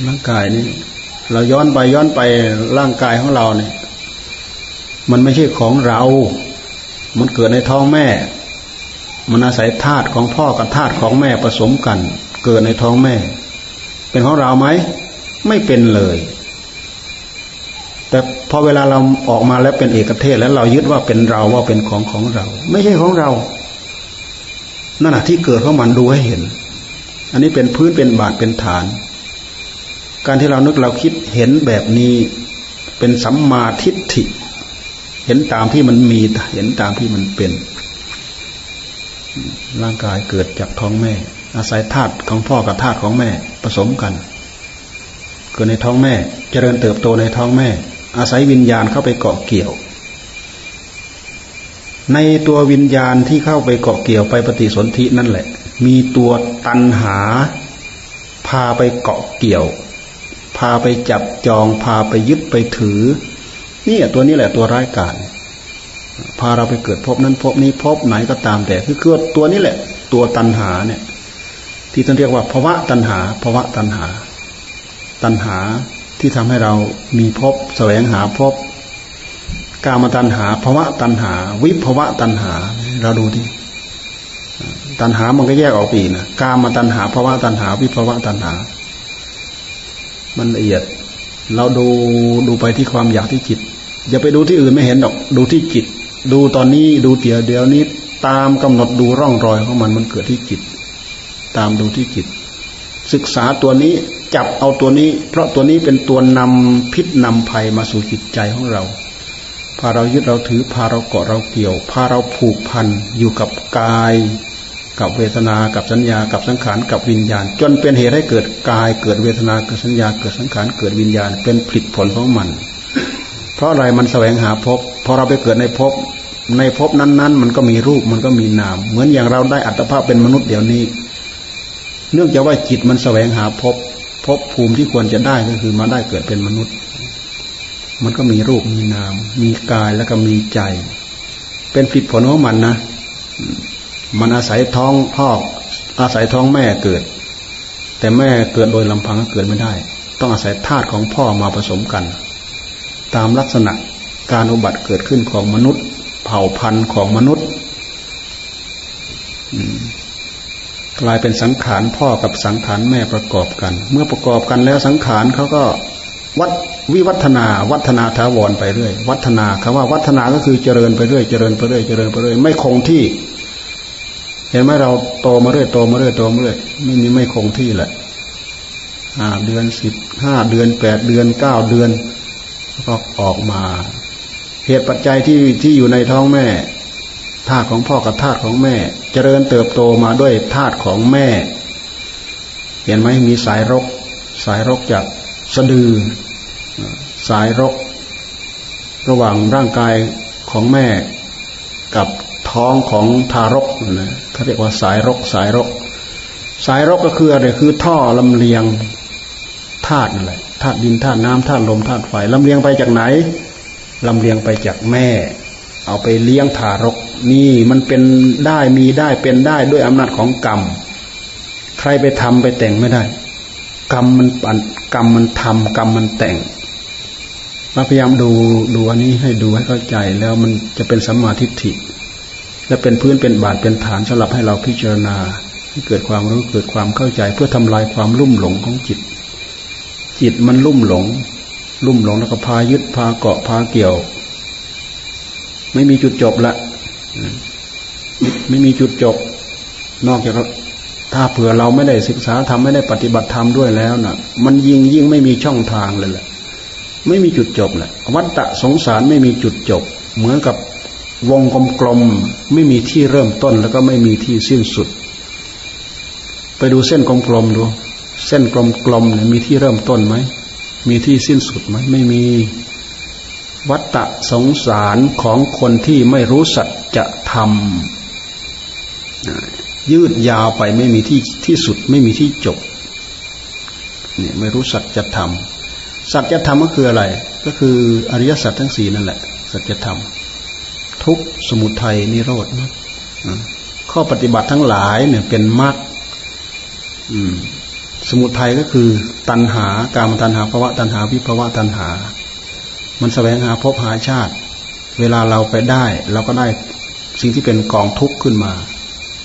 ร่างกายนี้เราย้อนไปย้อนไปร่างกายของเราเนี่ย มันไม่ใช่ของเรา มันเกิดในท้องแม่ มันอาศัยธาตุของพ่อกับธาตุของแม่ผสมกัน เกิดในท้องแม่ เป็นของเราไหม ไม่เป็นเลย พอเวลาเราออกมาแล้วเป็นเอกเทศ แล้วเรายึดว่าเป็นเราว่าเป็นของของเรา ไม่ใช่ของเรา นั่นแหะที่เกิดของมันดูให้เห็น อันนี้เป็นพื้นเป็นบาทเป็นฐาน การที่เรานึกเราคิดเห็นแบบนี้เป็นสัมมาทิฏฐิ เห็นตามที่มันมีเห็นตามที่มันเป็น ร่างกายเกิดจากท้องแม่ อาศัยธาตุของพ่อกับธาตุของแม่ผสมกัน เกิดในท้องแม่ เจริญเติบโตในท้องแม่ อาศัยวิญญาณเข้าไปเกาะเกี่ยว ในตัววิญญาณที่เข้าไปเกาะเกี่ยวไปปฏิสนธินั่นแหละ มีตัวตันหา พาไปเกาะเกี่ยว พาไปจับจองพาไปยึดไปถือนี่ตัวนี้แหละตัวร้ายกาจพาเราไปเกิดพบนั้นพบนี้พบไหนก็ตามแต่คือคือตัวนี้แหละ ตัวตันหาเนี่ย ที่ท่านเรียกว่าภวะตันหาภวะตันหา ตันหา ที่ทำให้เรามีพบแสวงหาพบกามตัณหาภวะตัณหา วิภวะตัณหา เราดูทีตัณหามันก็แยกออกปีนะกามมาตัณหาภาวะตัณหา วิภาวะตัณหา มันละเอียด เราดูดูไปที่ความอยากที่จิต อย่าไปดูที่อื่นไม่เห็นดอก ดูที่จิต ดูตอนนี้ดูเดี๋ยวเดี๋ยวนี้ ตามกำหนดดูร่องรอยของมันมันเกิดที่จิต ตามดูที่จิต ศึกษาตัวนี้ จับเอาตัวนี้ เพราะตัวนี้เป็นตัวนำพิษนำภัยมาสู่จิตใจของเรา พาเรายึดเราถือพาเราเกาะเราเกี่ยว พาเราผูกพันอยู่กับกาย กับเวทนา กับสัญญา กับสังขาร กับวิญญาณ จนเป็นเหตุให้เกิดกาย เกิดเวทนา เกิดสัญญา เกิดสังขาร เกิดวิญญาณ เป็นผลผลของมัน เพราะอะไรมันแสวงหาพบ พอเราไปเกิดในภพในภพนั้นๆ มันก็มีรูป มันก็มีนาม เหมือนอย่างเราได้อัตภาพเป็นมนุษย์เดี๋ยวนี้ เนื่องจากว่าจิตมันแสวงหาพบ พบภูมิที่ควรจะได้ก็คือมาได้เกิดเป็นมนุษย์ มันก็มีรูปมีนาม มีกายแล้วก็มีใจ เป็นผลผลของมันนะมันอาศัยท้องพ่ออาศัยท้องแม่เกิด แต่แม่เกิดโดยลำพังก็เกิดไม่ได้ ต้องอาศัยธาตุของพ่อมาผสมกัน ตามลักษณะการอุบัติเกิดขึ้นของมนุษย์ เผ่าพันธุ์ของมนุษย์ กลายเป็นสังขารพ่อกับสังขารแม่ประกอบกัน เมื่อประกอบกันแล้วสังขารเขาก็วัดวิวัฒนาวัฒนาทาวรไปเรื่อยวัฒนาคำว่าวัฒนาก็คือเจริญไปเรื่อยเจริญไปเรื่อยเจริญไปเรื่อยไม่คงที่ เห็นไหมเราโตมาเรื่อยโตมาเรื่อยโตมาเรื่อยไม่มีไม่คงที่แหละห้าเดือนสิบห้าเดือนแปดเดือนเก้าเดือนก็ออกมา เหตุปัจจัยที่ที่อยู่ในท้องแม่ ธาตุของพ่อกับธาตุของแม่ เจริญเติบโตมาด้วยธาตุของแม่ เห็นไหมมีสายรก สายรกจากสะดือ สายรก ระหว่างร่างกายของแม่กับท้องของทารกนะเขาเรียกว่าสายรก สายรก สายรกก็คืออะไรคือท่อลำเลียงธาตุนั่นแหละธาตุดินธาตุน้ำธาตุลมธาตุไฟลำเลียงไปจากไหนลำเลียงไปจากแม่ เอาไปเลี้ยงทารก นี่มันเป็นได้มีได้เป็นได้ด้วยอำนาจของกรรม ใครไปทำไปแต่งไม่ได้ กรรมมันปันกรรมมันทำกรรมมันแต่งเราพยายามดูดูอันนี้ให้ดูให้เข้าใจแล้วมันจะเป็นสัมมาทิฏฐิและเป็นพื้นเป็นบาทเป็นฐานสำหรับให้เราพิจารณาให้เกิดความรู้เกิดความเข้าใจ เพื่อทำลายความลุ่มหลงของจิต จิตมันลุ่มหลง ลุ่มหลงแล้วก็พายึดพาเกาะพาเกี่ยว ไม่มีจุดจบละ ไม่มีจุดจบ นอกจากถ้าเผื่อเราไม่ได้ศึกษาทำไม่ได้ปฏิบัติธรรมด้วยแล้วนะ่ะ มันยิ่งยิ่งไม่มีช่องทางเลยแหละไม่มีจุดจบแหละวัฏฏะสงสารไม่มีจุดจบ เหมือนกับวงกลมๆไม่มีที่เริ่มต้นแล้วก็ไม่มีที่สิ้นสุด ไปดูเส้นกลมๆดูเส้นกลมๆเนี่ยมีที่เริ่มต้นไหมมีที่สิ้นสุดไหมไม่มี วัตตะสงสารของคนที่ไม่รู้สัจธรรมยืดยาวไปไม่มีที่ที่สุดไม่มีที่จบเนี่ยไม่รู้สัจธรรมสัจธรรมก็คืออะไร ก็คืออริยสัจทั้งสี่นั่นแหละ สัจธรรม ทุกสมุทัยนิโรธข้อปฏิบัติทั้งหลายเนี่ยเป็นมรรคสมุทัยก็คือตัณหา การมตัณหาภาวะตัณหาวิภาวะตัณหา มันแสวงหาพบหาชาติ เวลาเราไปได้เราก็ได้สิ่งที่เป็นกองทุกข์ขึ้นมา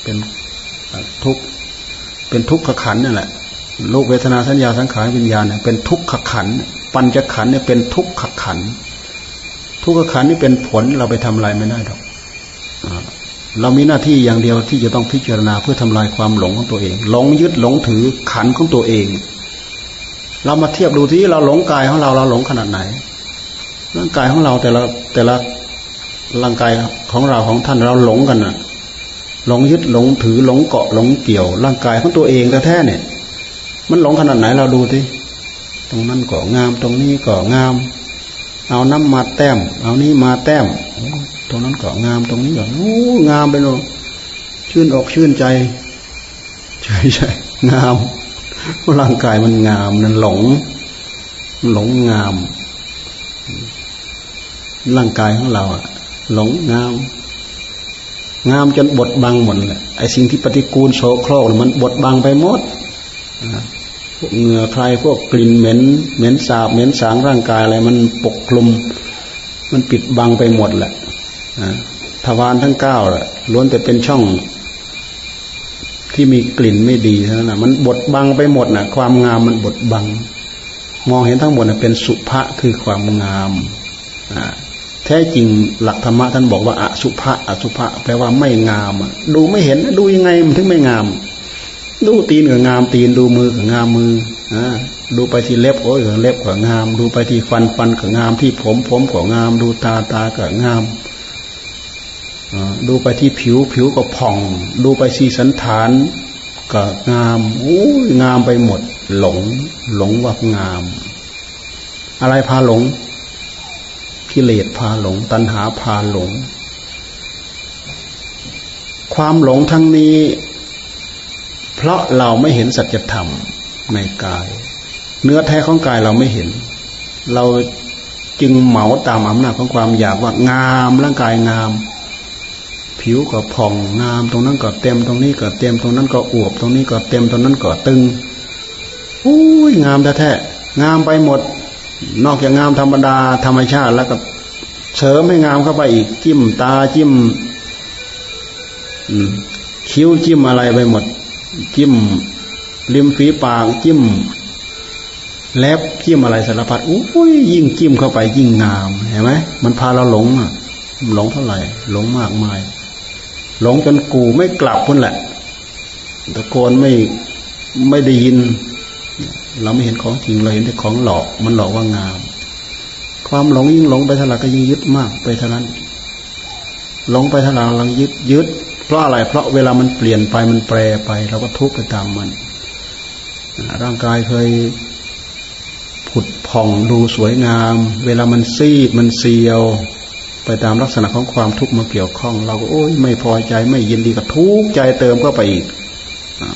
เป็นทุกข์เป็นทุกขขันนั่นแหละโลกเวทนาสัญญาสังขารวิญญาณเนี่ยเป็นทุกขขันปัญจขันเนี่ยเป็นทุกขขันทุกขขันนี่เป็นผลเราไปทำอะไรไม่ได้หรอกเรามีหน้าที่อย่างเดียวที่จะต้องพิจารณาเพื่อทำลายความหลงของตัวเอง หลงยึดหลงถือขันของตัวเอง เรามาเทียบดูที่เราหลงกายของเราเราหลงขนาดไหน ร่างกายของเราแต่ละแต่ละร่างกายของเราของท่านเราหลงกันน่ะ หลงยึดหลงถือหลงเกาะหลงเกี่ยว ร่างกายของตัวเองแท้ๆเนี่ย มันหลงขนาดไหนเราดูสิตรงนั้นก็งาม ตรงนี้ก็งาม เอาน้ำมาแต้ม เอานี้มาแต้ม ตรงนั้นก็งาม ตรงนี้ก็โอ้งามไปเลยชื่นอกชื่นใจใช่ใช่งามร่างกายมันงามนั่นหลงหลงงาม ร่างกายของเราอะหลงงาม งามจนบดบังหมดเลยไอ้สิ่งที่ปฏิกูลโสโครกมันบดบังไปหมดพวกเหงื่อใครพวกกลิ่นเหม็น เหม็นสาบเหม็นสางร่างกายอะไรมันปกคลุม มันปิดบังไปหมดแหละทวารทั้งเก้าแหละล้วนแต่เป็นช่อง ที่มีกลิ่นไม่ดีเท่านั้นนะมันบดบังไปหมดนะความงามมันบดบัง มองเห็นทั้งหมดนะเป็นสุภะคือความงาม แท้จริงหลักธรรมะท่านบอกว่าอสุภะอสุภะแปลว่าไม่งามดูไม่เห็นดูยังไงมันถึงไม่งาม ดูตีนก็งาม ตีนดูมือก็งามมืออ่าดูไปที่เล็บโอ้ยเล็บก็งาม ดูไปที่ฟันฟันก็งาม ที่ผมผมก็งาม ดูตาตาก็งามดูไปที่ผิวผิวก็ผ่อง ดูไปที่สันฐานก็งามโอ้ยงามไปหมด หลง หลงว่างาม อะไรพาหลง กิเลสพาหลง ตัณหาพาหลง ความหลงทั้งนี้ เพราะเราไม่เห็นสัจธรรมในกาย เนื้อแท้ของกายเราไม่เห็น เราจึงเหมาตามอำนาจของความอยากว่างามร่างกายงาม ผิวก็ผ่องงาม ตรงนั้นก็เต็มตรงนี้ก็เต็มตรงนั้นก็อวบ ตรงนี้ก็เต็มตรงนั้นก็ตึงอุ้ยงามแท้ๆงามไปหมด นอกจากงามธรรมดาธรรมชาติแล้วก็เสริมให้งามเข้าไปอีก จิ้มตาจิ้มคิ้วจิ้มอะไรไปหมด จิ้มริมฝีปากจิ้ม แล็บจิ้มอะไรสารพัดอุ้ยยิ่งจิ้มเข้าไปยิ่งงามเห็นไหมมันพาเราหลงอะหลงเท่าไหร่ หลงมากมาย หลงจนกูไม่กลับพุ่นแหละตะโกนไม่ไม่ได้ยิน เราไม่เห็นของจริงเราเห็นแต่ของหลอก มันหลอกว่างาม ความหลงยิ่งหลงไปเท่าไหร่ก็ยิ่งยึดมากไปเท่านั้น หลงไปเท่าไหร่เรายึดยึด เพราะอะไร เพราะเวลามันเปลี่ยนไปมันแปรไป เราก็ทุกข์ไปตามมัน ร่างกายเคยผุดผ่องดูสวยงาม เวลามันซีดมันเซียว ไปตามลักษณะของความทุกข์มาเกี่ยวข้อง เราก็โอ้ยไม่พอใจไม่ยินดีก็ทุกข์ใจเติมเข้าไปอีก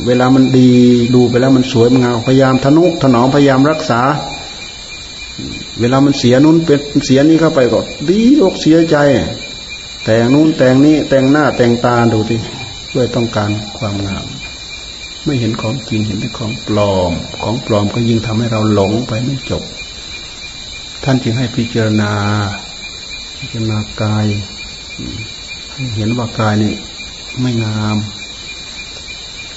เวลามันดีดูไปแล้วมันสวยมันงามพยายามทนุถนอมพยายามรักษา เวลามันเสียนู้นเป็นเสียนี้เข้าไปก็ดีอกเสียใจ แต่งนู้นแต่งนี้แต่งหน้าแต่งตาดูทีเพื่อต้องการความงาม ไม่เห็นของจริงเห็นแต่ของปลอม ของปลอมก็ยิ่งทำให้เราหลงไปไม่จบ ท่านจึงให้พิจารณา พิจารณากายเห็นว่ากายนี่ไม่งาม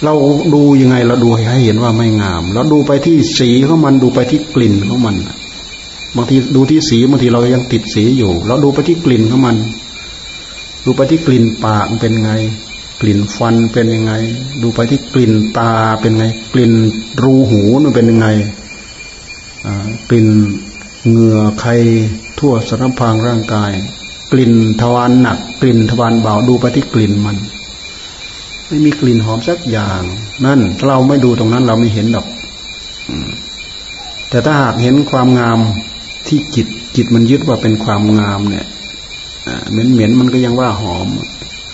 เราดูยังไงเราดูให้เห็นว่าไม่งาม เราดูไปที่สีของมันดูไปที่กลิ่นของมันบางทีดูที่สีบางทีเรายังติดสีอยู่ เราดูไปที่กลิ่นของมัน ดูไปที่กลิ่นปากเป็นไง กลิ่นฟันเป็นยังไง ดูไปที่กลิ่นตาเป็นไง กลิ่นรูหูมันเป็นยังไงกลิ่นเหงื่อใครทั่วสารพางร่างกาย กลิ่นทวารหนัก กลิ่นทวารเบาดูไปที่กลิ่นมัน ไม่มีกลิ่นหอมสักอย่าง นั่นเราไม่ดูตรงนั้นเราไม่เห็นหรอกแต่ถ้าหากเห็นความงามที่จิตจิตมันยึดว่าเป็นความงามเนี่ยเหม็นเหม็นมันก็ยังว่าหอม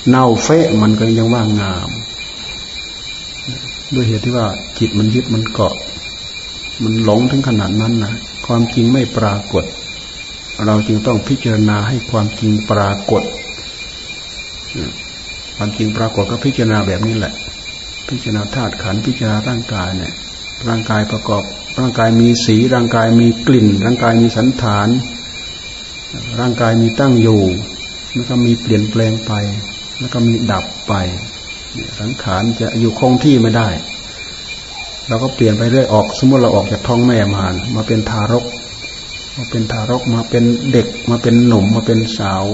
เน่าเฟะมันก็ยังว่างาม ด้วยเหตุที่ว่า จิตมันยึดมันเกาะ มันหลงถึงขนาดนั้นนะความจริงไม่ปรากฏ เราจึงต้องพิจารณาให้ความจริงปรากฏ ความจริงปรากฏก็พิจารณาแบบนี้แหละ พิจารณาธาตุขันพิจารณาร่างกายเนี่ย ร่างกายประกอบ ร่างกายมีสี ร่างกายมีกลิ่น ร่างกายมีสันฐาน ร่างกายมีตั้งอยู่แล้วก็มีเปลี่ยนแปลงไป แล้วก็มีดับไปสังขารจะอยู่คงที่ไม่ได้เราก็เปลี่ยนไปเรื่อยออก สมมติเราออกจากท้องแม่มามาเป็นทารก มาเป็นทารกมาเป็นเด็ก มาเป็นหนุ่มมาเป็นสาว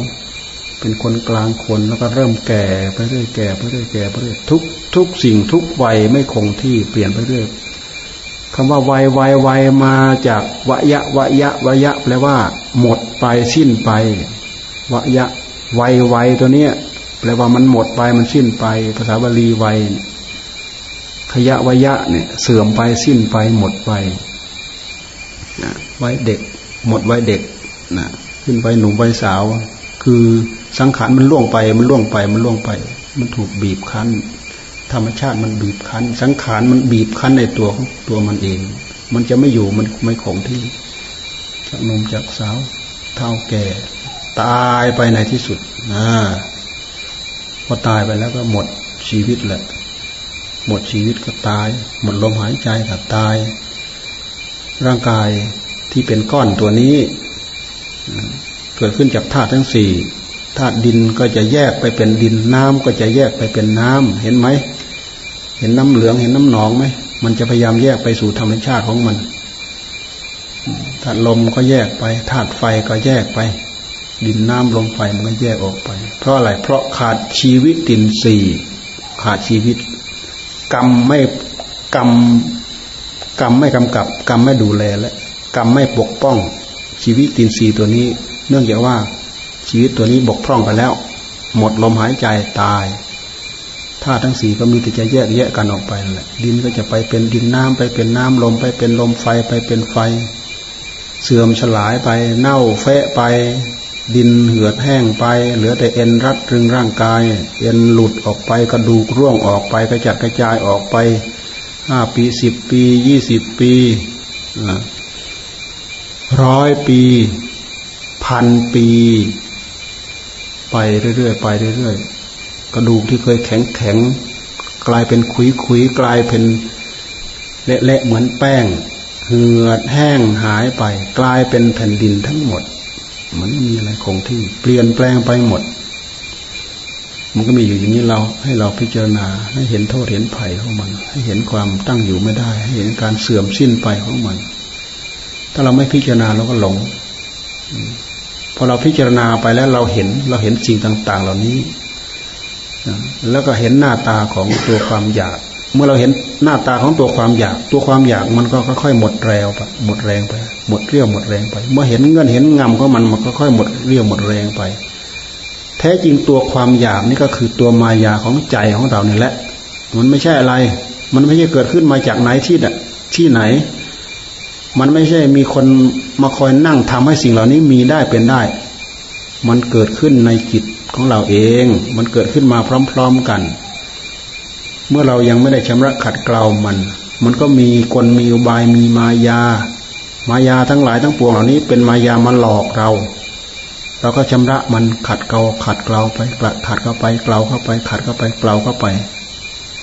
เป็นคนกลางคนแล้วก็เริ่มแก่ไปเรื่อยแก่ไปเรื่อยแก่ไปเรื่อยทุกทุกสิ่งทุกวัยไม่คงที่เปลี่ยนไปเรื่อยคำว่าวัยวัยวัยมาจากวยะวยะวยะแปลว่า หมดไปสิ้นไปวยะวัยวัยตัวเนี้ยแปลว่ามันหมดไปมันสิ้นไป ภาษาบาลีวัยขยะวยะเนี่ย เสื่อมไปสิ้นไปหมดไปนะไว้เด็ก หมดไว้เด็กนะขึ้นไปหนุ่มไว้สาว คือสังขารมันล่วงไป มันล่วงไป มันล่วงไป มันถูกบีบคั้น ธรรมชาติมันบีบคั้น สังขารมันบีบคั้นในตัวของตัวมันเอง มันจะไม่อยู่มันไม่คงที่จากนมจากสาว เท่าแก่ ตายไปในที่สุดนะพอตายไปแล้วก็หมดชีวิตแหละ หมดชีวิตก็ตาย หมดลมหายใจก็ตาย ร่างกายที่เป็นก้อนตัวนี้ เกิดขึ้นจากธาตุทั้งสี่ ธาตุดินก็จะแยกไปเป็นดินน้ำก็จะแยกไปเป็นน้ำเห็นไหม เห็นน้ำเหลืองเห็นน้ำหนองไหมมันจะพยายามแยกไปสู่ธรรมชาติของมันธาตุลมก็แยกไปธาตุไฟก็แยกไป ดินน้ำลมไฟมันก็แยกออกไป เพราะอะไร เพราะขาดชีวิตตินสี่ขาดชีวิต กรรมไม่กรรมกรรมไม่กำกับ กรรมไม่ดูแลและกรรมไม่ปกป้อง ชีวิตตินสีตัวนี้ เนื่องจากว่า ชีวิตตัวนี้บกพร่องไปแล้ว หมดลมหายใจตายธาตุทั้งสี่ก็มีแต่จะแยกแยะกันออกไปแหละดินก็จะไปเป็นดินน้ำไปเป็นน้ำลมไปเป็นลมไฟไปเป็นไฟ เสื่อมฉลายไปเน่าเฟะไป ดินเหือดแห้งไป เหลือแต่เอ็นรัดรึงร่างกาย เอ็นหลุดออกไปกระดูกร่วงออกไปกระจัดกระจายออกไปห้าปีสิบปียี่สิบปีร้อยปี พันปี ไปเรื่อยๆไปเรื่อยๆกระดูกที่เคยแข็งแข็งกลายเป็นขุยขุยกลายเป็นเละๆเหมือนแป้ง เหือดแห้งหายไป กลายเป็นแผ่นดินทั้งหมดมันมีอะไรคงที่เปลี่ยนแปลงไปหมด มันก็มีอยู่อย่างนี้เราให้เราพิจารณาให้เห็นโทษเห็นภัยของมัน ให้เห็นความตั้งอยู่ไม่ได้ ให้เห็นการเสื่อมสิ้นไปของมัน ถ้าเราไม่พิจารณาเราก็หลง พอเราพิจารณาไปแล้วเราเห็นเราเห็นสิ่งต่าง ๆ เหล่านี้แล้วก็เห็นหน้าตาของตัวความอยาก เมื่อเราเห็นหน้าตาของตัวความอยาก ตัวความอยากมันก็ค่อยๆหมดแรงไปหมดแรงไป หมดเรี่ยวหมดแรงไป เมื่อเห็นเงินเห็นงำของมันมันก็ค่อยหมดเรี่ยวหมดแรงไป แท้จริงตัวความอยากนี่ก็คือตัวมายาของใจของเราเนี่ยแหละ มันไม่ใช่อะไร มันไม่ใช่เกิดขึ้นมาจากไหนที่ที่ไหน มันไม่ใช่มีคนมาคอยนั่งทำให้สิ่งเหล่านี้มีได้เป็นได้ มันเกิดขึ้นในจิตของเราเอง มันเกิดขึ้นมาพร้อม ๆกัน เมื่อเรายังไม่ได้ชำระขัดเกลามัน มันก็มีกลมีอุบายมีมายา มายาทั้งหลายทั้งปวงเหล่านี้เป็นมายามาหลอกเรา เราก็ชำระมันขัดเกลาขัดเกลาไปกระขัดเข้าไปเกลาเข้าไป ขัดเข้าไปเกลาเข้าไป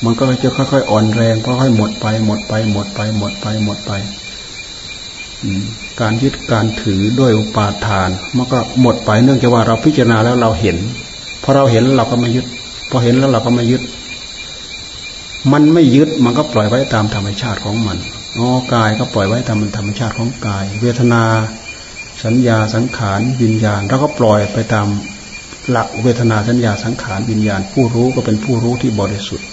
มันก็จะค่อยๆอ่อนแรงค่อยๆหมดไปหมดไปหมดไปหมดไปหมดไป การยึดการถือด้วยอุปาทานมันก็หมดไปเนื่องจากว่าเราพิจารณาแล้วเราเห็นพอเราเห็นเราก็ไม่ยึดพอเห็นแล้วเราก็ไม่ยึด มันไม่ยึดมันก็ปล่อยไว้ตามธรรมชาติของมันอ๋อกายก็ปล่อยไว้ตามธรรมชาติของกาย เวทนา สัญญาสังขารวิญญาณเราก็ปล่อยไปตามหลักเวทนาสัญญาสังขารวิญญาณ ผู้รู้ก็เป็นผู้รู้ที่บริสุทธิ์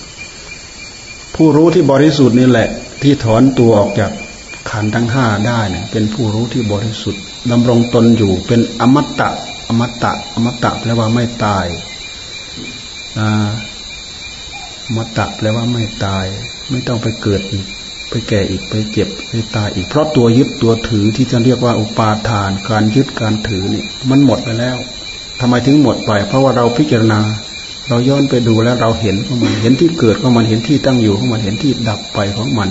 ผู้รู้ที่บริสุทธิ์นี่แหละ ที่ถอนตัวออกจาก ขันทั้งห้าได้เนี่ยเป็นผู้รู้ที่บริสุทธิ์ดำรงตนอยู่เป็นอมตะ อมตะ อมตะแปลว่าไม่ตายอมตะแปลว่าไม่ตาย ไม่ต้องไปเกิดอีก ไปแก่อีกไปเจ็บไปตายอีก เพราะตัวยึดตัวถือที่จะเรียกว่าอุปาทาน การยึดการถือนี่มันหมดไปแล้วทำไมถึงหมดไป เพราะว่าเราพิจารณา เราย้อนไปดูแล้วเราเห็นของมันเห็นที่เกิดของมันเห็นที่ตั้งอยู่ของมันเห็นที่ดับไปของมัน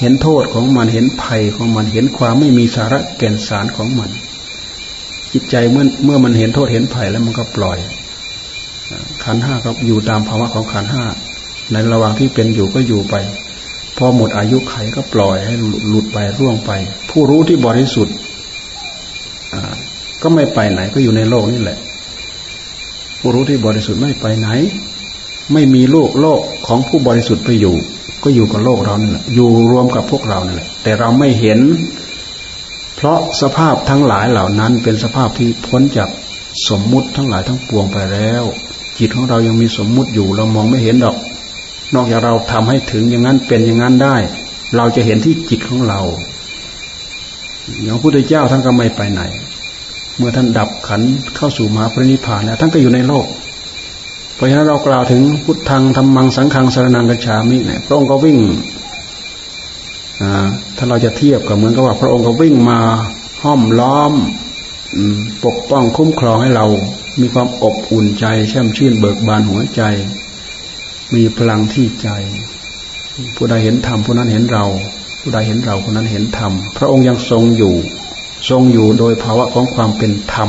เห็นโทษของมันเห็นภัยของมันเห็นความไม่มีสาระแก่นสารของมัน จิตใจเมื่อเมื่อมันเห็นโทษเห็นภัยแล้วมันก็ปล่อยขันห้าก็อยู่ตามภาวะของขันห้าในระหว่างที่เป็นอยู่ก็อยู่ไป พอหมดอายุไขก็ปล่อยให้หลุดไปร่วงไป ผู้รู้ที่บริสุทธิ์ก็ไม่ไปไหนก็อยู่ในโลกนี่แหละ ผู้รู้ที่บริสุทธิ์ไม่ไปไหน ไม่มีโลกโลกของผู้บริสุทธิ์ไปอยู่ ก็อยู่กับโลกเราเนี่ยอยู่รวมกับพวกเราเนี่ยแหละแต่เราไม่เห็น เพราะสภาพทั้งหลายเหล่านั้นเป็นสภาพที่พ้นจากสมมุติทั้งหลายทั้งปวงไปแล้ว จิตของเรายังมีสมมุติอยู่เรามองไม่เห็นดอก นอกจากเราทำให้ถึงอย่างนั้นเป็นอย่างนั้นได้ เราจะเห็นที่จิตของเราอย่างพระพุทธเจ้าท่านก็ไม่ไปไหน เมื่อท่านดับขันเข้าสู่มหาปรินิพพานแล้วท่านก็อยู่ในโลก เพราะฉะนั้นเรากล่าวถึงพุทธังธรรมังสังฆังสารนังกัจฉามิเนี่ยพระองค์ก็วิ่งถ้าเราจะเทียบกับเหมือนกับว่า พระองค์ก็วิ่งมาห้อมล้อมปกป้องคุ้มครองให้เรา มีความอบอุ่นใจแช่มชื่นเบิกบานหัวใจ มีพลังที่ใจ ผู้ใดเห็นธรรมผู้นั้นเห็นเรา ผู้ใดเห็นเราผู้นั้นเห็นธรรมพระองค์ยังทรงอยู่ ทรงอยู่โดยภาวะของความเป็นธรรม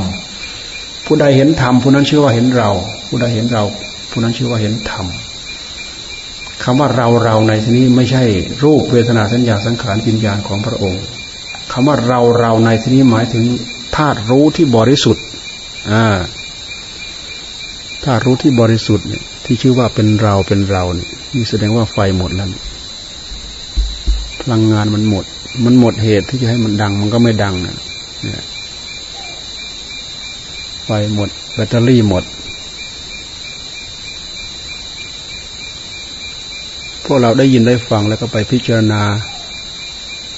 ผู้ใดเห็นธรรมผู้นั้นเชื่อว่าเห็นเรา ผู้ใดเห็นเราผู้นั้นชื่อว่าเห็นธรรมคำว่าเราเราในที่นี้ไม่ใช่รูปเวทนาสัญญาสังขารวิญญาณของพระองค์คำว่าเราเราในที่นี้หมายถึงธาตุรู้ที่บริสุทธิ์อ่าธาตุรู้ที่บริสุทธิ์เนี่ยที่ชื่อว่าเป็นเราเป็นเราเนี่ยนี่แสดงว่าไฟหมดแล้วพลังงานมันหมด มันหมดเหตุที่จะให้มันดัง มันก็ไม่ดังนะเนี่ยไฟหมด แบตเตอรี่หมด พวกเราได้ยินได้ฟังแล้วก็ไปพิจารณา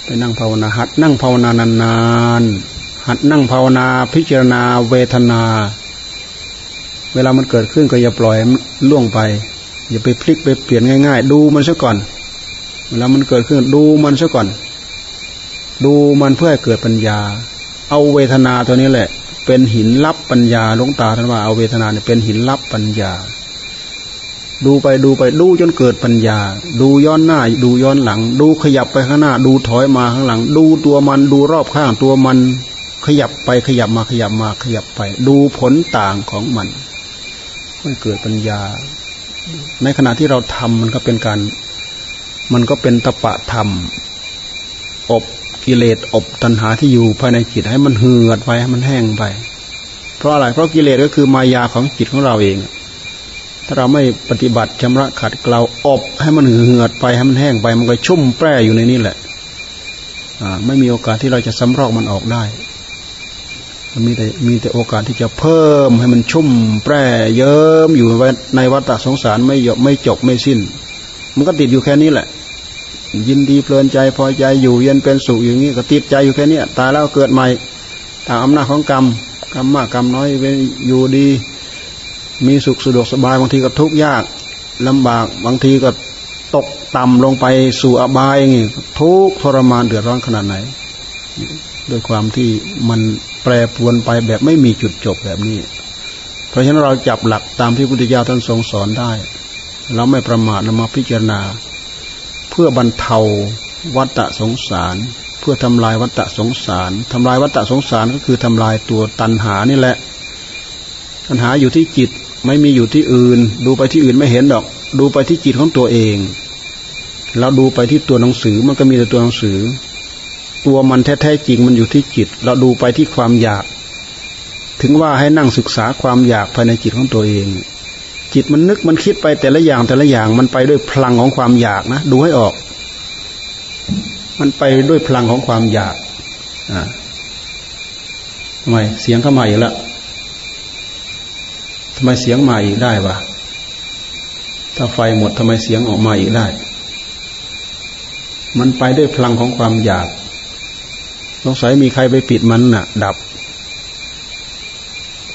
ไปนั่งภาวนาหัดนั่งภาวนานานๆหัดนั่งภาวนาพิจารณาเวทนา เวลามันเกิดขึ้นก็อย่าปล่อยมันล่วงไป อย่าไปพลิกไปเปลี่ยนง่าย ๆ ดูมันซะก่อน เวลามันเกิดขึ้นดูมันซะก่อน ดูมันเพื่อให้เกิดปัญญา เอาเวทนาตัวนี้แหละ เป็นหินรับปัญญาลุงตาท่านว่าเอาเวทนาเนี่ยเป็นหินรับปัญญา ดูไปดูไปดูจนเกิดปัญญา ดูย้อนหน้า ดูย้อนหลัง ดูขยับไปข้างหน้า ดูถอยมาข้างหลัง ดูตัวมันดูรอบข้างตัวมัน ขยับไปขยับมาขยับมาขยับไป ดูผลต่างของมันให้เกิดปัญญา ในขณะที่เราทำมันก็เป็นการ มันก็เป็นตปะธรรม อบกิเลสอบตัณหาที่อยู่ภายในจิตให้มันเหือดไปให้มันแห้งไป เพราะอะไรเพราะกิเลสก็คือมายาของจิตของเราเอง ถ้าเราไม่ปฏิบัติชำระขัดเกลาอบให้มันเหือดไปให้มันแห้งไป มันก็ชุ่มแปร่อยู่ในนี้แหละไม่มีโอกาสที่เราจะสำรอกมันออกได้มีแต่มีแต่โอกาสที่จะเพิ่มให้มันชุ่มแปร่เยิ้มอยู่ในวัฏสงสารไม่หยบไม่จบไม่สิ้น มันก็ติดอยู่แค่นี้แหละ ยินดีเพลินใจพอใจอยู่เย็นเป็นสุขอย่างนี้ก็ติดใจอยู่แค่นี้ตายแล้วเกิดใหม่ตามอำนาจของกรรมกรรมมากกรรมน้อยอยู่ดี มีสุขสะดวกสบายบางทีก็ทุกข์ยากลำบากบางทีก็ตกต่ำลงไปสู่อบายอย่างนี้ทุกทรมานเดือดร้อนขนาดไหนด้วยความที่มันแปรปรวนไปแบบไม่มีจุดจบแบบนี้ เพราะฉะนั้นเราจับหลักตามที่พุทธเจ้าท่านทรงสอนได้ เราไม่ประมาทนำมาพิจารณา เพื่อบรรเทาวัฏสงสาร เพื่อทำลายวัฏสงสารทำลายวัฏสงสารก็คือทำลายตัวตัณหานี่แหละ ตัณหาอยู่ที่จิตไม่มีอยู่ที่อื่น ดูไปที่อื่นไม่เห็นดอก ดูไปที่จิตของตัวเองเราดูไปที่ตัวหนังสือมันก็มีแต่ตัวหนังสือ ตัวมันแท้ๆจริงมันอยู่ที่จิต เราดูไปที่ความอยาก ถึงว่าให้นั่งศึกษาความอยากภายในจิตของตัวเอง จิตมันนึกมันคิดไปแต่ละอย่างแต่ละอย่างมันไปด้วยพลังของความอยากนะ ดูให้ออก มันไปด้วยพลังของความอยากอ่าทำไมเสียงเข้ามาอีกแล้วำไมเสียงมาอีกได้วะถ้าไฟหมดทำไมเสียงออกมาอีกได้ มันไปด้วยพลังของความอยากสงสัยมีใครไปปิดมันน่ะ ดับ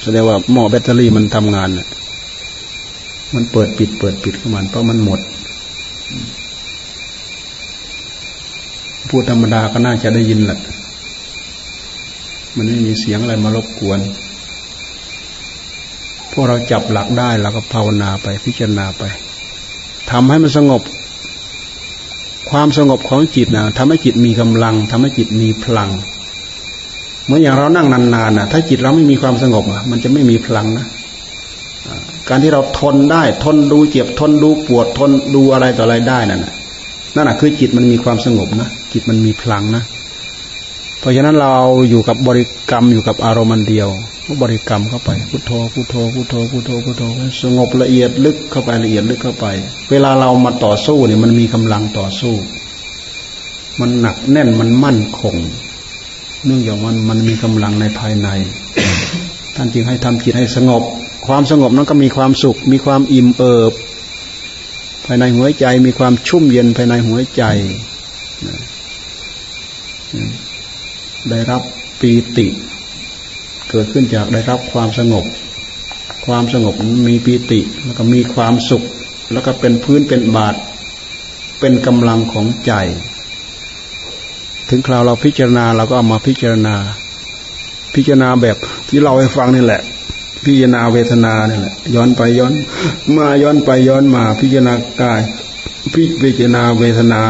แสดงว่าหม้อแบตเตอรี่มันทำงานน่ะมันเปิดปิด เปิดปิดของมันเพราะมันหมด พูดธรรมดาก็น่าจะได้ยินแหละ มันไม่มีเสียงอะไรมารบกวน วกเราจับหลักได้เราก็ภาวนาไปพิจารณาไปทำให้มันสงบ ความสงบของจิตนะทำให้จิตมีกำลังทำให้จิตมีพลัง เหมือนอย่างเรานั่งนานๆนะถ้าจิตเราไม่มีความสงบมันจะไม่มีพลังนะการที่เราทนได้ ทนดูเจ็บทนดูปวดทนดูอะไรต่ออะไรได้นั่นน่ะนั่นแหะคือจิตมันมีความสงบนะจิตมันมีพลังนะ เพราะฉะนั้นเราอยู่กับบริกรรมอยู่กับอารมณ์เดียว ก็บริกรรมเข้าไปพุทโธพุทโธพุทโธพุทโธพุทโธสงบละเอียดลึกเข้าไปละเอียดลึกเข้าไป เวลาเรามาต่อสู้เนี่ยมันมีกำลังต่อสู้ มันหนักแน่นมันมั่นคง เนื่องจากมันมันมีกำลังในภายใน ท่านจึงให้ทำจิตให้สงบ ความสงบนั้นก็มีความสุข มีความอิ่มเอิบ ภายในหัวใจมีความชุ่มเย็นภายในหัวใจได้รับปีติ เกิดขึ้นจากได้รับความสงบ ความสงบมีปีติ แล้วก็มีความสุข แล้วก็เป็นพื้นเป็นบาท เป็นกำลังของใจ ถึงคราวเราพิจารณาเราก็เอามาพิจารณา พิจารณาแบบที่เราให้ฟังนี่แหละ พิจารณาเวทนาเนี่ยแหละ ย้อนไปย้อน มาย้อนไปย้อนมา พิจารณากายพิจารณาเวทนา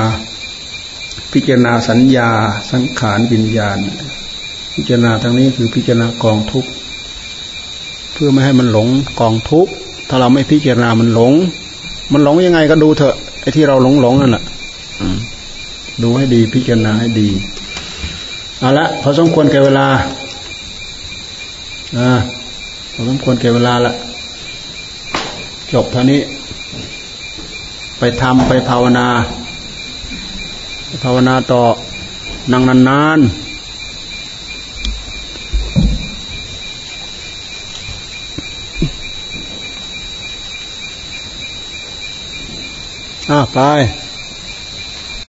พิจารณาสัญญา สังขารวิญญาณ พิจารณาทั้งนี้คือพิจารณากองทุกข์เพื่อไม่ให้มันหลงกองทุกข์ถ้าเราไม่พิจารณามันหลง มันหลงยังไงก็ดูเถอะไอ้ที่เราหลงหลงนั่นแหละดูให้ดีพิจารณาให้ดีเอาละพอสมควรแก่เวลาอ่าพอสมควรแก่เวลาละจบเท่านี้ ไปทำไปภาวนา ภาวนาต่อนั่งนานๆ อะไป